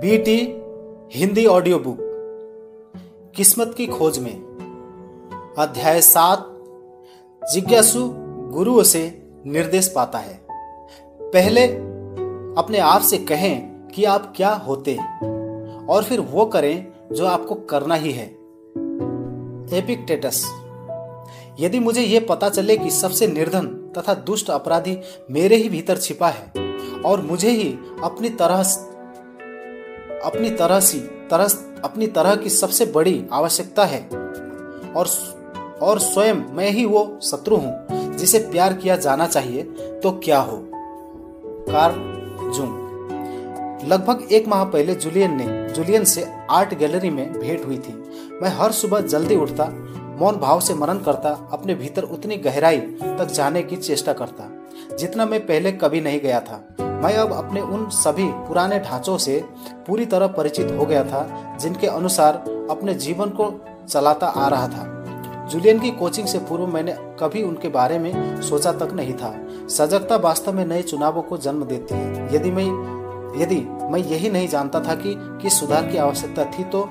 BT Hindi audio book, किस्मत की खोज में, अध्याय सात, जिज्ञासु गुरुओं से निर्देश पाता है। पहले अपने आप से कहें कि आप क्या होते और फिर वो करें जो आपको करना ही है। एपिक्टेटस, यदि मुझे यह पता चले कि सबसे निर्धन तथा दुष्ट अपराधी मेरे ही भीतर छिपा है और मुझे ही अपनी तरह अपनी तरह सी, तरह अपनी तरह की सबसे बड़ी आवश्यकता है। और और स्वयं मैं ही वो शत्रु हूँ, जिसे प्यार किया जाना चाहिए तो क्या हो? कार्ल जून लगभग एक माह पहले जूलियन ने जूलियन से आर्ट गैलरी में भेंट हुई थी। मैं हर सुबह जल्दी उठता मौन भाव से मनन करता, अपने भीतर उतनी गहराई तक जाने की चेष्टा करता, जितना मैं पहले कभी नहीं गया था। मैं अब अपने उन सभी पुराने ढांचों से पूरी तरह परिचित हो गया था, जिनके अनुसार अपने जीवन को चलाता आ रहा था। जूलियन की कोचिंग से पूर्व मैंने कभी उनके बारे में सोचा तक नहीं था। सजगता वास्तव में नए चुनावों को जन्म देती है। यदि मैं यदि मैं यही नहीं जानता था कि किस सुधार की आवश्यकता थी तो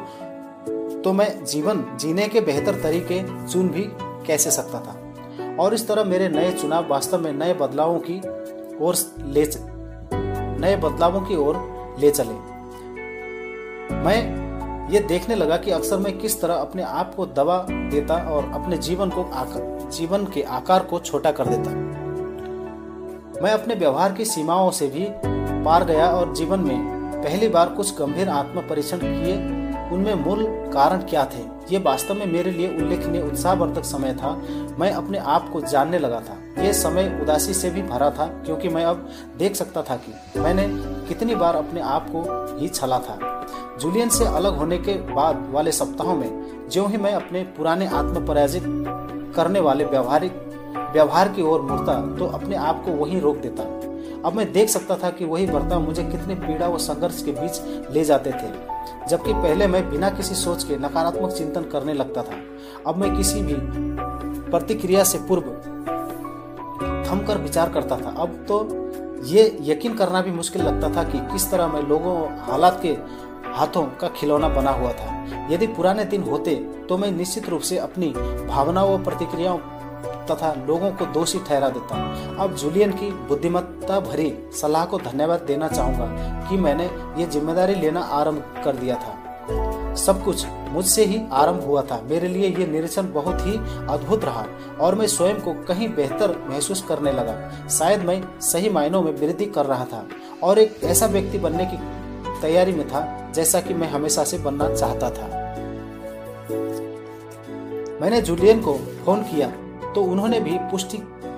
तो मैं जीवन जीने के बेहतर तरीके चुन भी कैसे सकता था? और इस तरह मेरे नए चुनाव वास्तव में नए बदलावों की ओर ले नए बदलावों की ओर ले चले। मैं ये देखने लगा कि अक्सर मैं किस तरह अपने आप को दबा देता और अपने जीवन को आकर जीवन के आकार को छोटा कर देता। मैं अपने व्यवहार की सीमाओं से भी पार गया और जीवन में पहली बार कुछ गंभीर आत्म परीक्षण किए उनमें मूल कारण क्या थे? ये वास्तव में मेरे लिए उल्लेखनीय उत्साहवर्धक समय था। मैं अपने आप को जानने लगा था। ये समय उदासी से भी भरा था, क्योंकि मैं अब देख सकता था कि मैंने कितनी बार अपने आप को ही छला था। जूलियन से अलग होने के बाद वाले सप्ताहों में, ज्यों ही मैं अपने पुराने आत्म पराजित करने वाले व्यवहारिक, व्यवहार की ओर मुड़ता तो अपने आप को वहीं रोक देता। अब मैं देख सकता था कि वही बर्ताव मुझे कितने पीड़ा व संघर्ष के बीच ले जाते थे। जबकि पहले मैं बिना किसी सोच के नकारात्मक चिंतन करने लगता था। अब मैं किसी भी प्रतिक्रिया से पूर्व थमकर विचार करता था। अब तो ये यकीन करना भी मुश्किल लगता था कि किस तरह मैं लोगों, हालात के हाथों का खिलौना बना हुआ था। यदि पुराने दिन होते तो मैं निश्चित रूप से अपनी भावनाओं व प्रतिक्रियाओं तथा लोगों को दोषी ठहरा देता अब जूलियन की बुद्धिमत्ता भरी सलाह को धन्यवाद देना चाहूँगा कि मैंने ये ज़िम्मेदारी लेना आरंभ कर दिया था। सब कुछ मुझसे ही आरंभ हुआ था। मेरे लिए ये निरीक्षण बहुत ही अद्भुत रहा और मैं स्वयं को कहीं बेहतर महसूस करने लगा। शायद मैं सही मायनों में वृद्धि कर रहा था और एक ऐसा व्यक्ति बनने की तैयारी में था जैसा कि मैं हमेशा से बनना चाहता था। मैंने जूलियन को फ़ोन किया। तो उन्होंने भी पुष्टि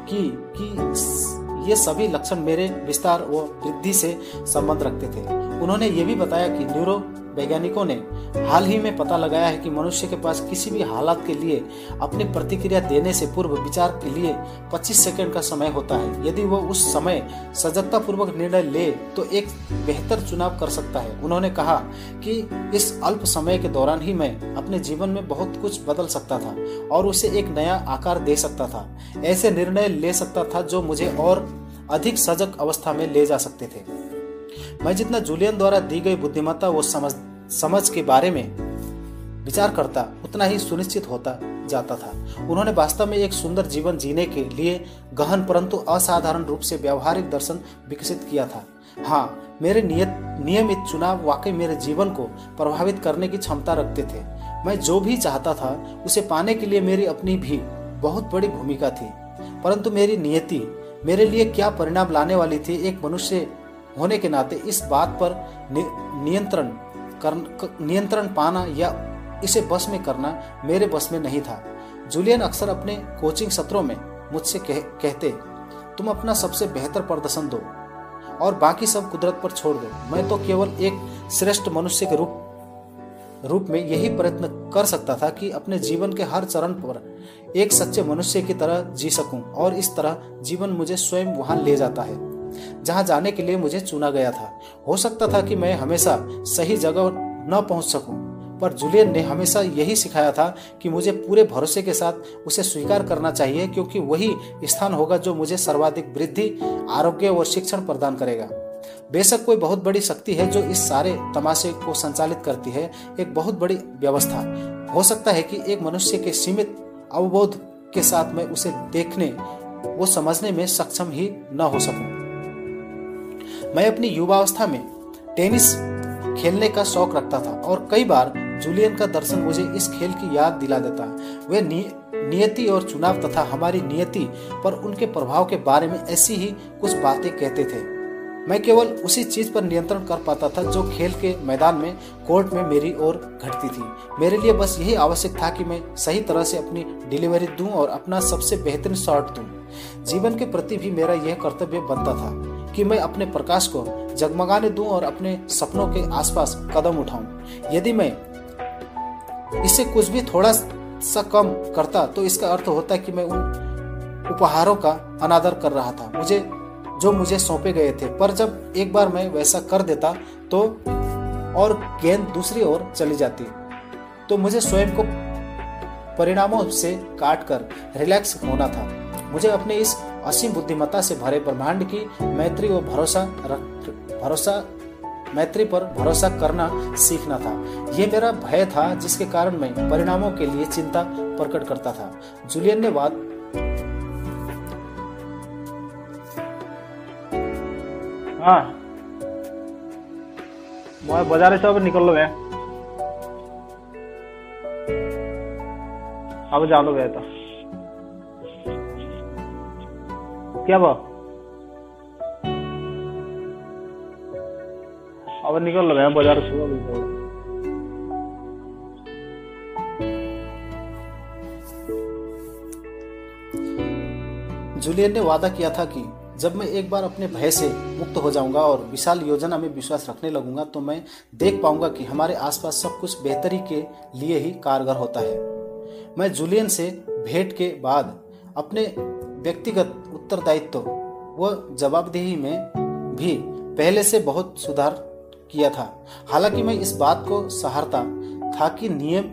की कि ये सभी लक्षण मेरे विस्तार व वृद्धि से संबंध रखते थे। उन्होंने ये भी बताया कि न्यूरो वैज्ञानिकों ने हाल ही में पता लगाया है कि मनुष्य के पास किसी भी हालात के लिए अपनी प्रतिक्रिया देने से पूर्व विचार के लिए 25 सेकंड का समय होता है। यदि वो उस समय सजगता पूर्वक निर्णय ले तो एक बेहतर चुनाव कर सकता है। उन्होंने कहा कि इस अल्प समय के दौरान ही मैं अपने जीवन में बहुत कुछ बदल सकता था और उसे एक नया आकार दे सकता था। ऐसे निर्णय ले सकता था जो मुझे और अधिक सजग अवस्था में ले जा सकते थे। मैं जितना जूलियन द्वारा दी गई बुद्धिमत्ता वो समझ समझ के बारे में विचार करता, उतना ही सुनिश्चित होता जाता था। उन्होंने वास्तव में एक सुंदर जीवन जीने के लिए गहन परंतु असाधारण रूप से व्यवहारिक दर्शन विकसित किया था। हाँ मेरे नियत नियमित चुनाव वाकई मेरे जीवन को प्रभावित करने की क्षमता रखते थे। मैं जो भी चाहता था, उसे पाने के लिए मेरी अपनी भी बहुत बड़ी भूमिका थी। परंतु मेरी नियति, मेरे लिए क्या परिणाम लाने वाली थी, एक मनुष्य होने के नाते इस बात पर नियंत्रण कर नियंत्रण पाना या इसे बस में करना मेरे बस में नहीं था। जूलियन अक्सर अपने कोचिंग सत्रों में मुझसे कह, कहते तुम अपना सबसे बेहतर प्रदर्शन दो और बाकी सब कुदरत पर छोड़ दो। मैं तो केवल एक श्रेष्ठ मनुष्य के रूप रूप में यही प्रयत्न कर सकता था कि अपने जीवन के हर चरण पर एक सच्चे मनुष्य की तरह जी सकूँ और इस तरह जीवन मुझे स्वयं वहाँ ले जाता है। जहाँ जाने के लिए मुझे चुना गया था। हो सकता था कि मैं हमेशा सही जगह न पहुँच सकूँ, पर जूलियन ने हमेशा यही सिखाया था कि मुझे पूरे भरोसे के साथ उसे स्वीकार करना चाहिए, क्योंकि वही स्थान होगा जो मुझे सर्वाधिक वृद्धि, आरोग्य और शिक्षण प्रदान करेगा। बेशक कोई बहुत बड़ी शक्ति है जो इस सारे तमाशे को संचालित करती है, एक बहुत बड़ी व्यवस्था। हो सकता है कि एक मनुष्य के सीमित अवबोध के साथ मैं उसे देखने वो समझने में सक्षम ही न हो सकूँ। मैं अपनी युवावस्था में टेनिस खेलने का शौक रखता था और कई बार जूलियन का दर्शन मुझे इस खेल की याद दिला देता। है वे नियति और चुनाव तथा हमारी नियति पर उनके प्रभाव के बारे में ऐसी ही कुछ बातें कहते थे। मैं केवल उसी चीज़ पर नियंत्रण कर पाता था जो खेल के मैदान में, कोर्ट में मेरी ओर घटती थी। मेरे लिए बस यही आवश्यक था कि मैं सही तरह से अपनी डिलीवरी दूँ और अपना सबसे बेहतरीन शॉट दूँ। जीवन के प्रति भी मेरा यह कर्तव्य बनता था। कि मैं अपने प्रकाश को जगमगाने दूँ और अपने सपनों के आसपास कदम उठाऊं। यदि मैं इससे कुछ भी थोड़ा सा कम करता तो इसका अर्थ होता कि मैं उन उपहारों का अनादर कर रहा था, मुझे, जो मुझे सौंपे गए थे। पर जब एक बार मैं वैसा कर देता तो और गेंद दूसरी ओर चली जाती तो मुझे स्वयं को परिणामों से काट कर रिलैक्स होना था। मुझे अपने इस असीम बुद्धिमत्ता से भरे ब्रह्मांड की मैत्री और भरोसा भरोसा मैत्री पर भरोसा करना सीखना था। यह मेरा भय था, जिसके कारण मैं परिणामों के लिए चिंता प्रकट करता था। जूलियन ने बात हाँ। मैं बाज़ार से अब निकल लो अब जा लो तो। क्या बा अब निकल लो बाज़ार से। जूलियन ने वादा किया था कि जब मैं एक बार अपने भय से मुक्त हो जाऊँगा और विशाल योजना में विश्वास रखने लगूँगा तो मैं देख पाऊँगा कि हमारे आसपास सब कुछ बेहतरी के लिए ही कारगर होता है। मैं जूलियन से भेंट के बाद अपने व्यक्तिगत उत्तरदायित्व व जवाबदेही में भी पहले से बहुत सुधार किया था। हालाँकि मैं इस बात को सहारता था कि नियम,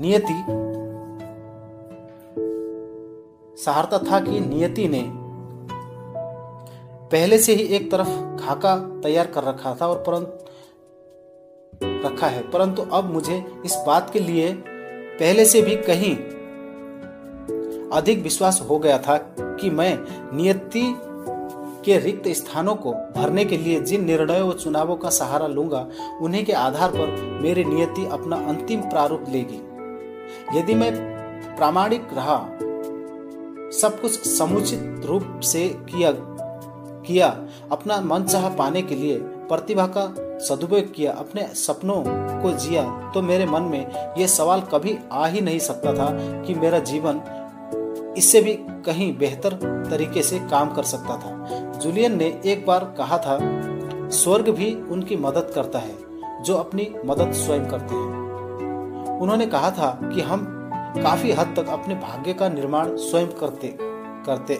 नियति सहारता था कि नियति ने पहले से ही एक तरफ़ खाका तैयार कर रखा था और परंतु रखा है। परंतु अब मुझे इस बात के लिए पहले से भी कहीं अधिक विश्वास हो गया था कि मैं नियति के रिक्त स्थानों को भरने के लिए जिन निर्णयों व चुनावों का सहारा लूँगा, उन्हीं के आधार पर मेरी नियति अपना अंतिम प्रारूप लेगी। यदि मैं प्रामाणिक रहा, सब कुछ समुचित रूप से किया किया, अपना मन चाह पाने के लिए प्रतिभा का सदुपयोग किया, अपने सपनों को जिया तो मेरे मन में यह सवाल कभी आ ही नहीं सकता था कि मेरा जीवन इससे भी कहीं बेहतर तरीके से काम कर सकता था। जूलियन ने एक बार कहा था, स्वर्ग भी उनकी मदद करता है, जो अपनी मदद स्वयं करते हैं। उन्होंने कहा था कि हम काफ़ी हद तक अपने भाग्य का निर्माण स्वयं करते करते,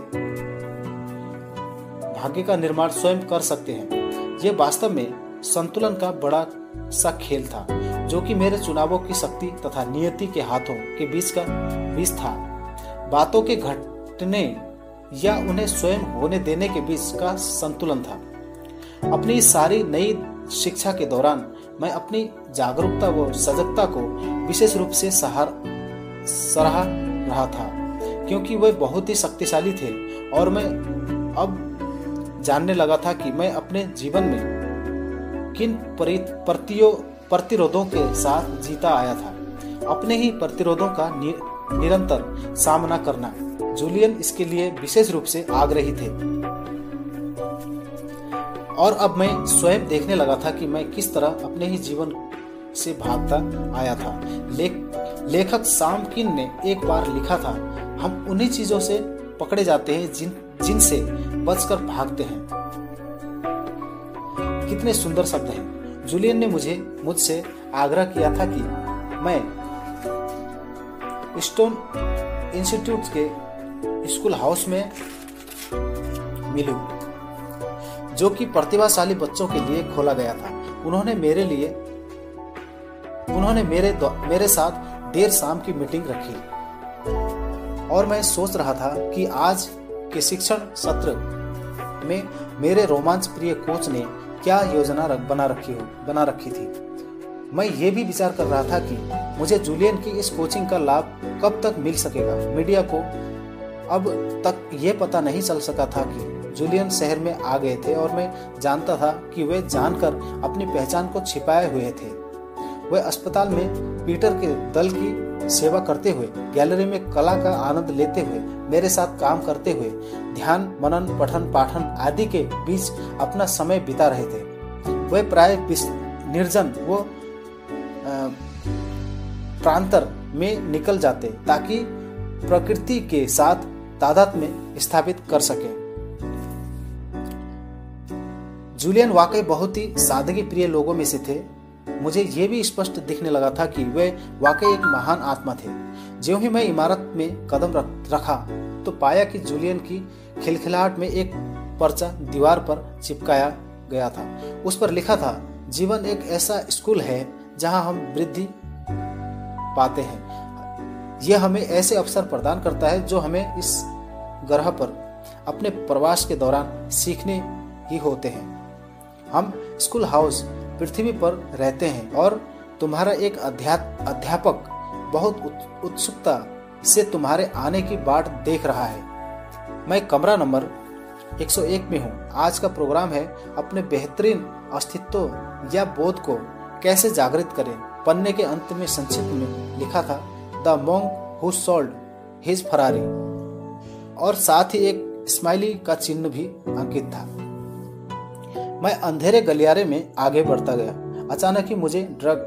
भाग्य का निर्माण स्वयं कर सकते हैं। ये वास्तव में संतुलन का बड़ा सा खेल था, जो कि मेरे चुनावों की शक्ति तथा नियति के हाथों के बीच का, बीच था। बातों के घटने या उन्हें स्वयं होने देने के बीच का संतुलन था। अपनी सारी नई शिक्षा के दौरान मैं अपनी जागरूकता व सजगता को विशेष रूप से सहार, सराह रहा था, क्योंकि वे बहुत ही शक्तिशाली थे और मैं अब जानने लगा था कि मैं अपने जीवन में किन प्रतियो, प्रतिरोधों के साथ जीता आया था। अपने ही प्रतिरोधों का निरंतर सामना करना। जूलियन इसके लिए विशेष रूप से आग्रही थे। और अब मैं स्वयं देखने लगा था कि मैं किस तरह अपने ही जीवन से भागता आया था। लेख, लेखक सामकिन ने एक बार लिखा था, हम उन्हीं चीज़ों से पकड़े जाते हैं जिन, जिनसे बचकर भागते हैं। कितने सुंदर शब्द हैं। जूलियन ने मुझे, मुझसे आग्रह किया था कि मैं स्टोन इंस्टीट्यूट के स्कूल हाउस में मिलूं। जो कि प्रतिभाशाली बच्चों के लिए खोला गया था। उन्होंने मेरे लिए उन्होंने मेरे मेरे साथ देर शाम की मीटिंग रखी। और मैं सोच रहा था कि आज के शिक्षण सत्र में मेरे रोमांच प्रिय कोच ने क्या योजना रख, बना रखी हो बना रखी थी। मैं ये भी विचार कर रहा था कि मुझे जूलियन की इस कोचिंग का लाभ कब तक मिल सकेगा? मीडिया को अब तक ये पता नहीं चल सका था कि जूलियन शहर में आ गए थे और मैं जानता था कि वे जानकर अपनी पहचान को छिपाए हुए थे। वे अस्पताल में पीटर के दल की सेवा करते हुए, गैलरी में कला का आनंद लेते हुए, मेरे साथ काम करते हुए, ध्यान, मनन, पठन, पाठन आदि के बीच अपना समय बिता रहे थे। वे प्राय निर्जन, वो प्रांतर में निकल जाते ताकि प्रकृति के साथ तादाद में स्थापित कर सके। जूलियन वाकई बहुत ही सादगी प्रिय लोगों में से थे। मुझे ये भी स्पष्ट दिखने लगा था कि वे वाकई एक महान आत्मा थे। जो ही मैं इमारत में कदम रखा तो पाया कि जूलियन की खिलखिलाहट में एक पर्चा दीवार पर चिपकाया गया था। उस पर लिखा था, जीवन एक ऐसा स्कूल है जहाँ हम वृद्धि पाते हैं। यह हमें ऐसे अवसर प्रदान करता है जो हमें इस ग्रह पर अपने प्रवास के दौरान सीखने ही होते हैं। हम स्कूल हाउस पृथ्वी पर रहते हैं और तुम्हारा एक अध्यापक बहुत उत्सुकता से तुम्हारे आने की बाट देख रहा है। मैं कमरा नंबर 101 में हूँ। आज का प्रोग्राम है अपने बेहतरीन अस्तित्व या बोध को कैसे जागृत करें। पन्ने के अंत में संक्षिप्त में लिखा था, the monk who sold his Ferrari. और साथ ही एक स्माइली का चिन्ह भी अंकित था। मैं अंधेरे गलियारे में आगे बढ़ता गया। अचानक ही मुझे ड्रग,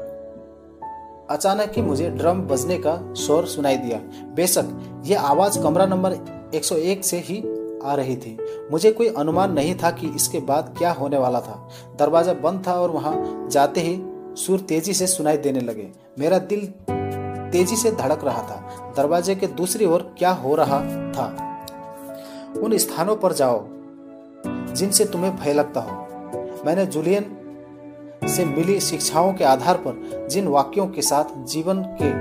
अचानक ही मुझे ड्रम बजने का शोर सुनाई दिया। बेशक यह आवाज़ कमरा नंबर 101 से ही आ रही थी। मुझे कोई अनुमान नहीं था कि इसके बाद क्या होने वाला था। दरवाज़ा बंद था और वहाँ जाते ही सुर तेज़ी से सुनाई देने लगे। मेरा दिल तेज़ी से धड़क रहा था। दरवाजे के दूसरी ओर क्या हो रहा था? उन स्थानों पर जाओ, जिनसे तुम्हें भय लगता हो। मैंने जूलियन से मिली शिक्षाओं के आधार पर जिन वाक्यों के साथ जीवन के,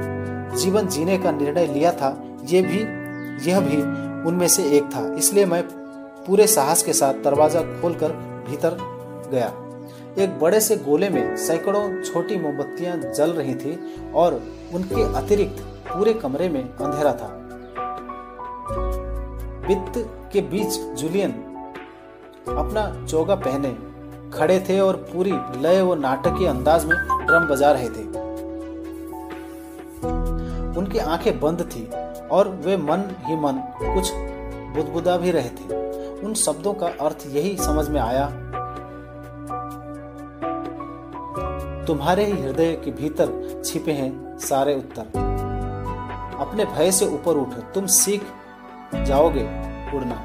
जीवन जीने का निर्णय लिया था, ये भी, यह भी उनमें से एक था। इसलिए मैं पूरे साहस के साथ दरवाज़ा खोलकर भीतर गया। एक बड़े से गोले में सैकड़ों छोटी मोमबत्तियाँ जल रही थी और उनके अतिरिक्त पूरे कमरे में अंधेरा था। वित्त के बीच जूलियन अपना चोगा पहने खड़े थे और पूरी लय व नाटकीय अंदाज में ड्रम बजा रहे थे। उनकी आँखें बंद थी और वे मन ही मन कुछ बुदबुदा भी रहे थे। उन शब्दों का अर्थ यही समझ में आया तुम्हारे ही हृदय के भीतर छिपे हैं सारे उत्तर। अपने भय से ऊपर उठ। तुम सीख जाओगे उड़ना।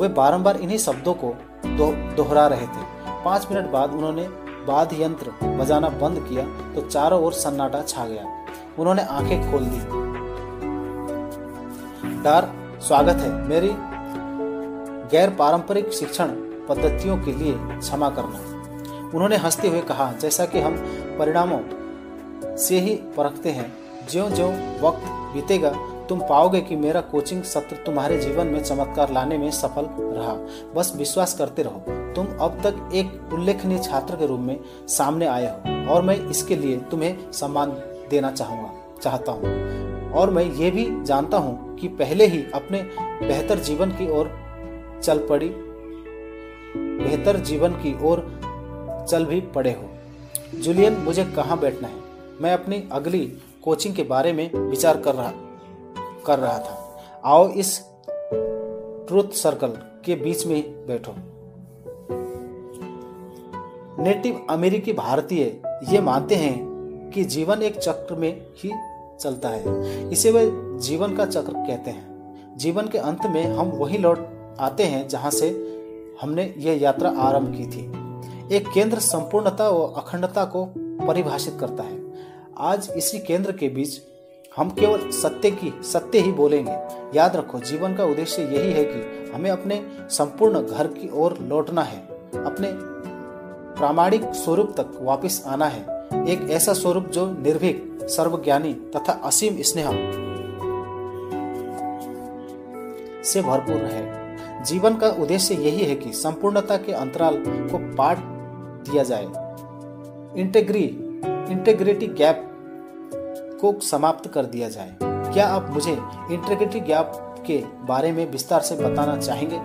वे बारंबार इन्हीं शब्दों को दो, दोहरा रहे थे। पाँच मिनट बाद उन्होंने बाद यंत्र बजाना बंद किया तो चारों ओर सन्नाटा छा गया। उन्होंने आँखें खोल दी। डार स्वागत है। मेरी गैर पारंपरिक शिक्षण पद्धतियों के लिए क्षमा करना। उन्होंने हँसते हुए कहा, जैसा कि हम परिणामों से ही परखते हैं ज्यो ज्यो वक्त बीतेगा, तुम पाओगे कि मेरा कोचिंग सत्र तुम्हारे जीवन में चमत्कार लाने में सफल रहा। बस विश्वास करते रहो, तुम अब तक एक उल्लेखनीय छात्र के रूप में सामने आए हो, और मैं इसके लिए तुम्हें सम्मान देना चाहूँगा, चाहता हूँ। और मैं ये भी जानता हूँ कि पहले ही अपने बेहतर जीवन की ओर चल पड़ी, बेहतर जीवन की ओर चल भी पड़े हो। जूलियन मुझे कहाँ बैठना है? मैं अपनी अगली कोचिंग के बारे में विचार कर रहा कर रहा था। आओ इस ट्रूथ सर्कल के बीच में बैठो। नेटिव अमेरिकी भारतीय ये मानते हैं कि जीवन एक चक्र में ही चलता है। इसे वे जीवन का चक्र कहते हैं। जीवन के अंत में हम वही लौट आते हैं जहाँ से हमने यह यात्रा आरंभ की थी। एक केंद्र संपूर्णता व अखंडता को परिभाषित करता है। आज इसी केंद्र के बीच हम केवल सत्य की, सत्य ही बोलेंगे। याद रखो, जीवन का उद्देश्य यही है कि हमें अपने संपूर्ण घर की ओर लौटना है। अपने प्रामाणिक स्वरूप तक वापस आना है। एक ऐसा स्वरूप जो निर्भीक, सर्वज्ञानी तथा असीम स्नेह से भरपूर है जीवन का उद्देश्य यही है कि संपूर्णता के अंतराल को पाट दिया जाए। इंटेग्री इंटेग्रिटी गैप को समाप्त कर दिया जाए। क्या आप मुझे इंटेग्रिटी गैप के बारे में विस्तार से बताना चाहेंगे?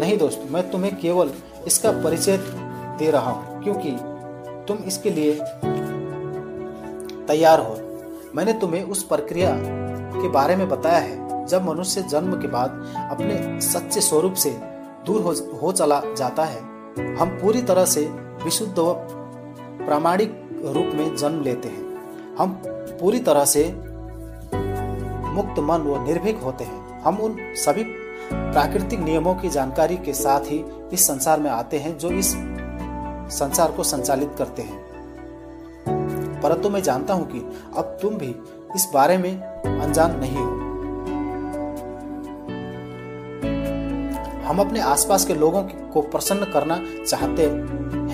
नहीं दोस्त मैं तुम्हें केवल इसका परिचय दे रहा हूँ क्योंकि तुम इसके लिए तैयार हो। मैंने तुम्हें उस प्रक्रिया के बारे में बताया है जब मनुष्य जन्म के बाद अपने सच्चे स्वरूप से दूर हो, हो चला जाता है। हम पूरी तरह से विशुद्ध व प्रामाणिक रूप में जन्म लेते हैं। हम पूरी तरह से मुक्त मन व निर्भीक होते हैं। हम उन सभी प्राकृतिक नियमों की जानकारी के साथ ही इस संसार में आते हैं जो इस संसार को संचालित करते हैं। परंतु मैं जानता हूँ कि अब तुम भी इस बारे में अनजान नहीं हो। हम अपने आसपास के लोगों को प्रसन्न करना चाहते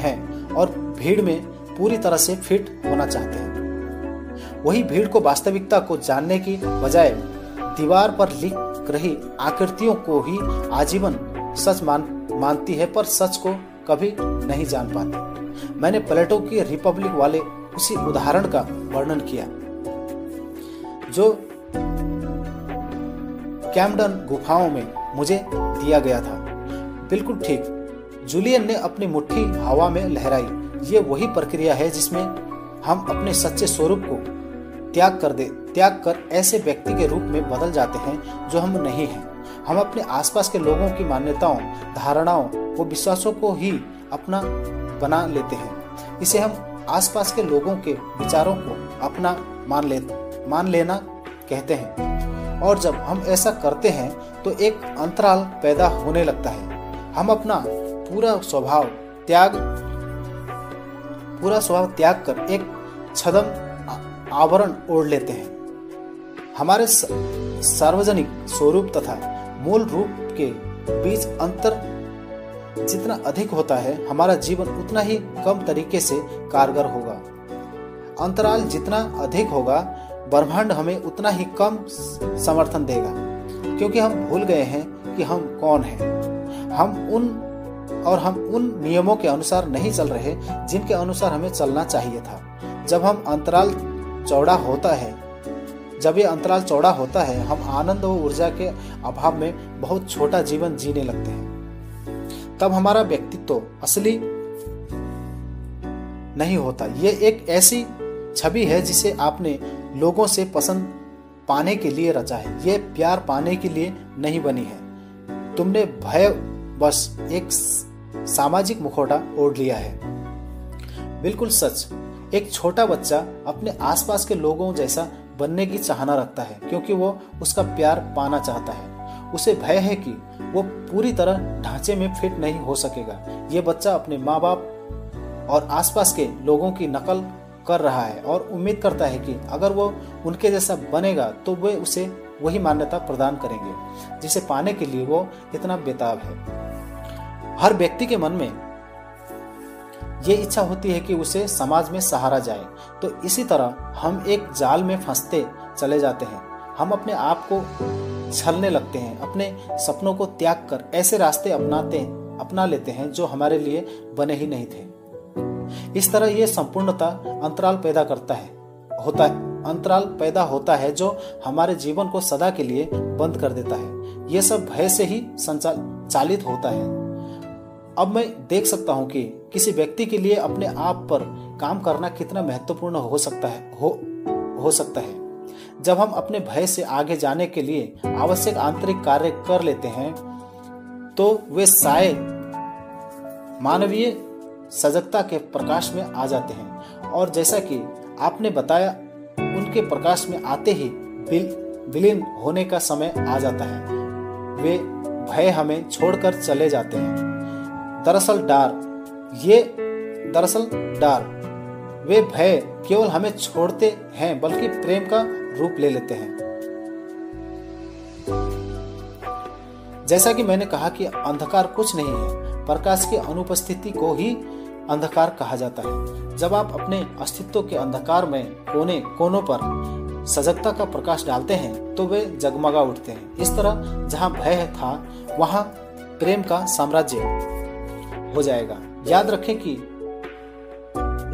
हैं और भीड़ में पूरी तरह से फिट होना चाहते हैं। वही भीड़ को वास्तविकता को जानने की बजाय दीवार पर लिख रही आकृतियों को ही आजीवन सच मान, मानती है पर सच को कभी नहीं जान पाती। मैंने प्लेटो की रिपब्लिक वाले उसी उदाहरण का वर्णन किया, जो कैमडन गुफाओं में मुझे दिया गया था। बिल्कुल ठीक। जूलियन ने अपनी मुट्ठी हवा में लहराई। ये वही प्रक्रिया है जिसमें हम अपने सच्चे स्वरूप को त्याग कर दे, त्याग कर ऐसे व्यक्ति के रूप में बदल जाते हैं जो हम नहीं हैं। हम अपने आसपास के लोगों की मान्यताओं, धारणाओं व विश्वासों को ही अपना बना लेते हैं। इसे हम आसपास के लोगों के विचारों को अपना मान ले, मान लेना कहते हैं। और जब हम ऐसा करते हैं तो एक अंतराल पैदा होने लगता है। हम अपना पूरा स्वभाव त्याग, पूरा स्वभाव त्याग कर एक छदम आवरण ओढ़ लेते हैं। हमारे सार्वजनिक स्वरूप तथा मूल रूप के बीच अंतर जितना अधिक होता है, हमारा जीवन उतना ही कम तरीके से कारगर होगा। अंतराल जितना अधिक होगा ब्रह्मांड हमें उतना ही कम समर्थन देगा, क्योंकि हम भूल गए हैं कि हम कौन हैं। हम उन और हम उन नियमों के अनुसार नहीं चल रहे जिनके अनुसार हमें चलना चाहिए था। जब हम अंतराल चौड़ा होता है, जब ये अंतराल चौड़ा होता है, हम आनंद और ऊर्जा के अभाव में बहुत छोटा जीवन जीने लगते हैं। तब हमारा व्यक्तित्व असली नहीं होता। ये एक ऐसी छवि है जिसे आपने लोगों से पसंद पाने के लिए रचा है। ये प्यार पाने के लिए नहीं बनी है। तुमने भय, बस एक सामाजिक मुखौटा ओढ़ लिया है। बिल्कुल सच, एक छोटा बच्चा अपने आसपास के लोगों जैसा बनने की चाहना रखता है, क्योंकि वो उसका प्यार पाना चाहता है। उसे भय है कि वो पूरी तरह ढांचे में फिट नहीं हो सकेगा। ये बच्चा अपने माँ बाप और आसपास के लोगों की नकल कर रहा है और उम्मीद करता है कि अगर वो उनके जैसा बनेगा तो वे उसे वही मान्यता प्रदान करेंगे, जिसे पाने के लिए वो इतना बेताब है। हर व्यक्ति के मन में ये इच्छा होती है कि उसे समाज में सहारा जाए। तो इसी तरह हम एक जाल में फंसते चले जाते हैं। हम अपने आप को छलने लगते हैं, अपने सपनों को त्याग कर ऐसे रास्ते अपनाते, अपना लेते हैं जो हमारे लिए बने ही नहीं थे। इस तरह ये संपूर्णता अंतराल पैदा करता है, होता है। अंतराल पैदा होता है जो हमारे जीवन को सदा के लिए बंद कर देता है। ये सब भय से ही संचालित होता है। अब मैं देख सकता हूँ कि किसी व्यक्ति के लिए अपने आप पर काम करना कितना महत्वपूर्ण हो सकता है, हो हो सकता है। जब हम अपने भय से आगे जाने के लिए आवश्यक आंतरिक कार्य कर लेते हैं तो वे साय मानवीय सजगता के प्रकाश में आ जाते हैं। और जैसा कि आपने बताया, उनके प्रकाश में आते ही बिल विलीन होने का समय आ जाता है। वे भय हमें छोड़कर चले जाते हैं। दरअसल डार, ये दरअसल डार, वे भय केवल हमें छोड़ते हैं, बल्कि प्रेम का रूप ले लेते हैं। जैसा कि मैंने कहा कि अंधकार कुछ नहीं है, प्रकाश की अनुपस्थिति को ही अंधकार कहा जाता है। जब आप अपने अस्तित्व के अंधकार में कोने कोनों पर सजगता का प्रकाश डालते हैं तो वे जगमगा उठते हैं। इस तरह जहाँ भय था, वहाँ प्रेम का साम्राज्य हो जाएगा। याद रखें कि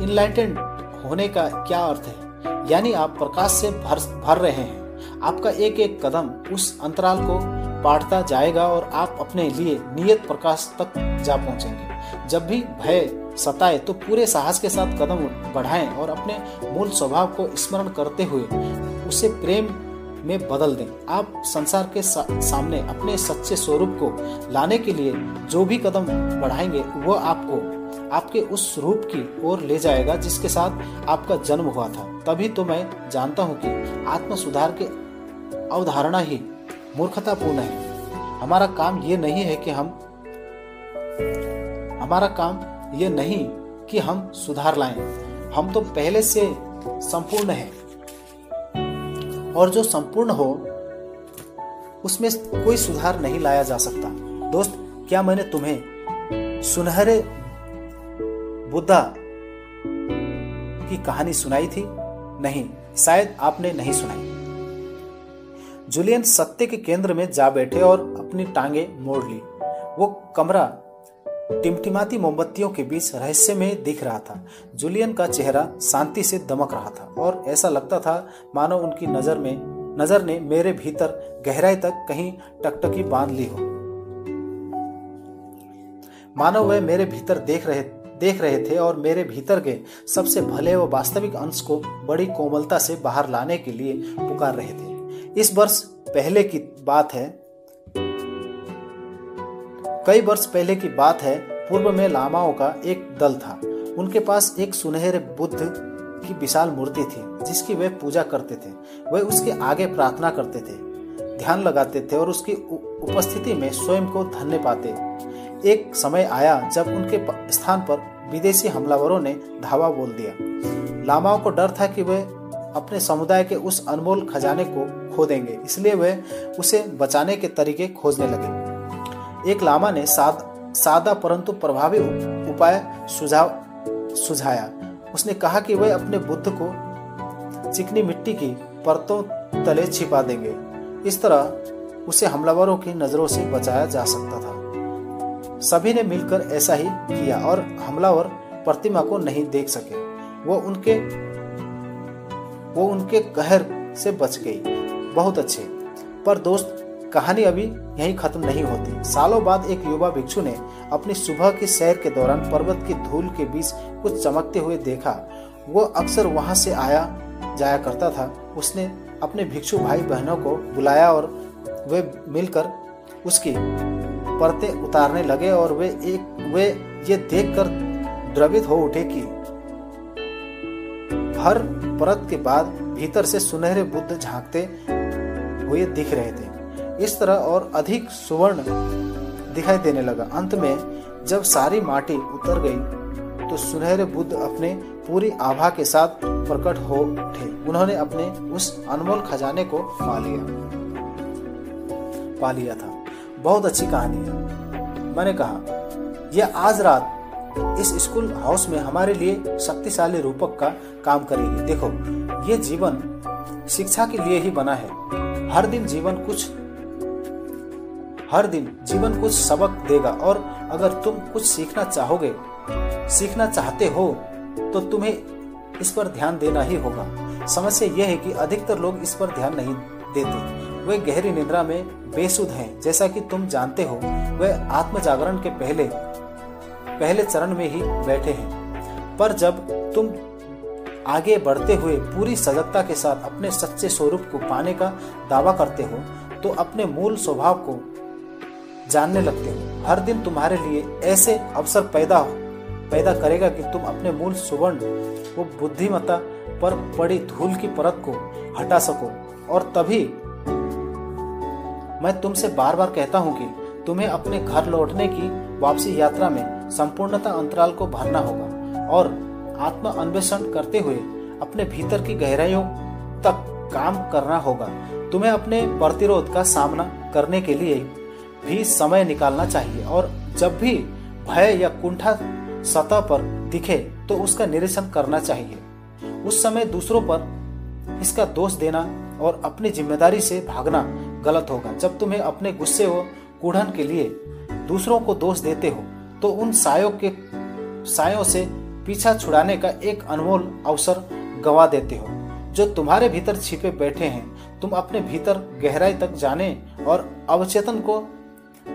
इनलाइटेंड होने का क्या अर्थ है? यानी आप प्रकाश से भर भर रहे हैं। आपका एक एक कदम उस अंतराल को पाटता जाएगा और आप अपने लिए नियत प्रकाश तक जा पहुँचेंगे। जब भी भय सताए तो पूरे साहस के साथ कदम बढ़ाएँ और अपने मूल स्वभाव को स्मरण करते हुए उसे प्रेम में बदल दें। आप संसार के सा, सामने अपने सच्चे स्वरूप को लाने के लिए जो भी कदम बढ़ाएँगे वह आपको आपके उस रूप की ओर ले जाएगा जिसके साथ आपका जन्म हुआ था। तभी तो मैं जानता हूँ कि आत्म सुधार की अवधारणा ही मूर्खतापूर्ण है। हमारा काम ये नहीं है कि हम हमारा काम ये नहीं कि हम सुधार लाएँ। हम तो पहले से संपूर्ण हैं। और जो संपूर्ण हो, उसमें कोई सुधार नहीं लाया जा सकता। दोस्त, क्या मैंने तुम्हें सुनहरे बुद्धा की कहानी सुनाई थी? नहीं, शायद आपने नहीं सुनाई। जूलियन सत्य के केंद्र में जा बैठे और अपनी टांगे मोड़ ली। वो कमरा टिमटिमाती मोमबत्तियों के बीच रहस्य में दिख रहा था। जूलियन का चेहरा शांति से दमक रहा था और ऐसा लगता था, मानो उनकी नज़र में, नज़र ने मेरे भीतर गहराई तक कहीं टकटकी बाँध ली हो। मानो वह मेरे भीतर देख रहे देख रहे थे और मेरे भीतर के सबसे भले व वास्तविक अंश को बड़ी कोमलता से बाहर लाने के लिए पुकार रहे थे। इस वर्ष पहले की बात है कई वर्ष पहले की बात है, पूर्व में लामाओं का एक दल था। उनके पास एक सुनहरे बुद्ध की विशाल मूर्ति थी, जिसकी वे पूजा करते थे। वे उसके आगे प्रार्थना करते थे, ध्यान लगाते थे और उसकी उपस्थिति में स्वयं को धन्य पाते। एक समय आया जब उनके स्थान पर विदेशी हमलावरों ने धावा बोल दिया। लामाओं को डर था कि वे अपने समुदाय के उस अनमोल खजाने को खो देंगे, इसलिए वे उसे बचाने के तरीके खोजने लगे। एक लामा ने साद, सादा परंतु प्रभावी उपाय सुझाव सुझाया। उसने कहा कि वे अपने बुद्ध को चिकनी मिट्टी की परतों तले छिपा देंगे। इस तरह उसे हमलावरों की नज़रों से बचाया जा सकता था। सभी ने मिलकर ऐसा ही किया और हमलावर प्रतिमा को नहीं देख सके। वो उनके वो उनके कहर से बच गई। बहुत अच्छे। पर दोस्त कहानी अभी यहीं खत्म नहीं होती। सालों बाद एक युवा भिक्षु ने अपनी सुबह की सैर के दौरान पर्वत की धूल के बीच कुछ चमकते हुए देखा। वो अक्सर वहाँ से आया, जाया करता था। उसने अपने भिक्षु भाई बहनों को बुलाया और वे मिलकर उसकी परतें उतारने लगे और वे एक, वे ये देखकर द्रवित हो उठे कि हर परत के बाद भीतर से सुनहरे बुद्ध झांकते हुए दिख रहे थे। इस तरह और अधिक सुवर्ण दिखाई देने लगा। अंत में जब सारी माटी उतर गई तो सुनहरे बुद्ध अपने पूरी आभा के साथ प्रकट हो उठे। उन्होंने अपने उस अनमोल खजाने को पा लिया। पा लिया था। बहुत अच्छी कहानी है। मैंने कहा, यह आज रात इस स्कूल हाउस में हमारे लिए शक्तिशाली रूपक का काम करेगी। देखो, ये जीवन शिक्षा के लिए ही बना है। हर दिन जीवन कुछ हर दिन जीवन कुछ सबक देगा और अगर तुम कुछ सीखना चाहोगे, सीखना चाहते हो तो तुम्हें इस पर ध्यान देना ही होगा। समस्या यह है कि अधिकतर लोग इस पर ध्यान नहीं देते। वे गहरी निद्रा में बेसुध हैं, जैसा कि तुम जानते हो। वे आत्म जागरण के पहले पहले चरण में ही बैठे हैं। पर जब तुम आगे बढ़ते हुए पूरी सजगता के साथ अपने सच्चे स्वरूप को पाने का दावा करते हो तो अपने मूल स्वभाव को जानने लगते हो। हर दिन तुम्हारे लिए ऐसे अवसर पैदा हो, पैदा करेगा कि तुम अपने मूल सुवर्ण, वो बुद्धिमत्ता पर पड़ी धूल की परत को हटा सको। और तभी मैं तुमसे बार बार कहता हूँ कि तुम्हें अपने घर लौटने की वापसी यात्रा में संपूर्णता अंतराल को भरना होगा और आत्म अन्वेषण करते हुए अपने भीतर की गहराइयों तक काम करना होगा। तुम्हें अपने प्रतिरोध का सामना करने के लिए भी समय निकालना चाहिए और जब भी भय या कुंठा सतह पर दिखे तो उसका निरीक्षण करना चाहिए। उस समय दूसरों पर इसका दोष देना और अपनी ज़िम्मेदारी से भागना गलत होगा। जब तुम्हें अपने गुस्से व कूढ़न के लिए दूसरों को दोष देते हो तो उन सायों के सायों से पीछा छुड़ाने का एक अनमोल अवसर गवा देते हो। जो तुम्हारे भीतर छिपे बैठे हैं, तुम अपने भीतर गहराई तक जाने और अवचेतन को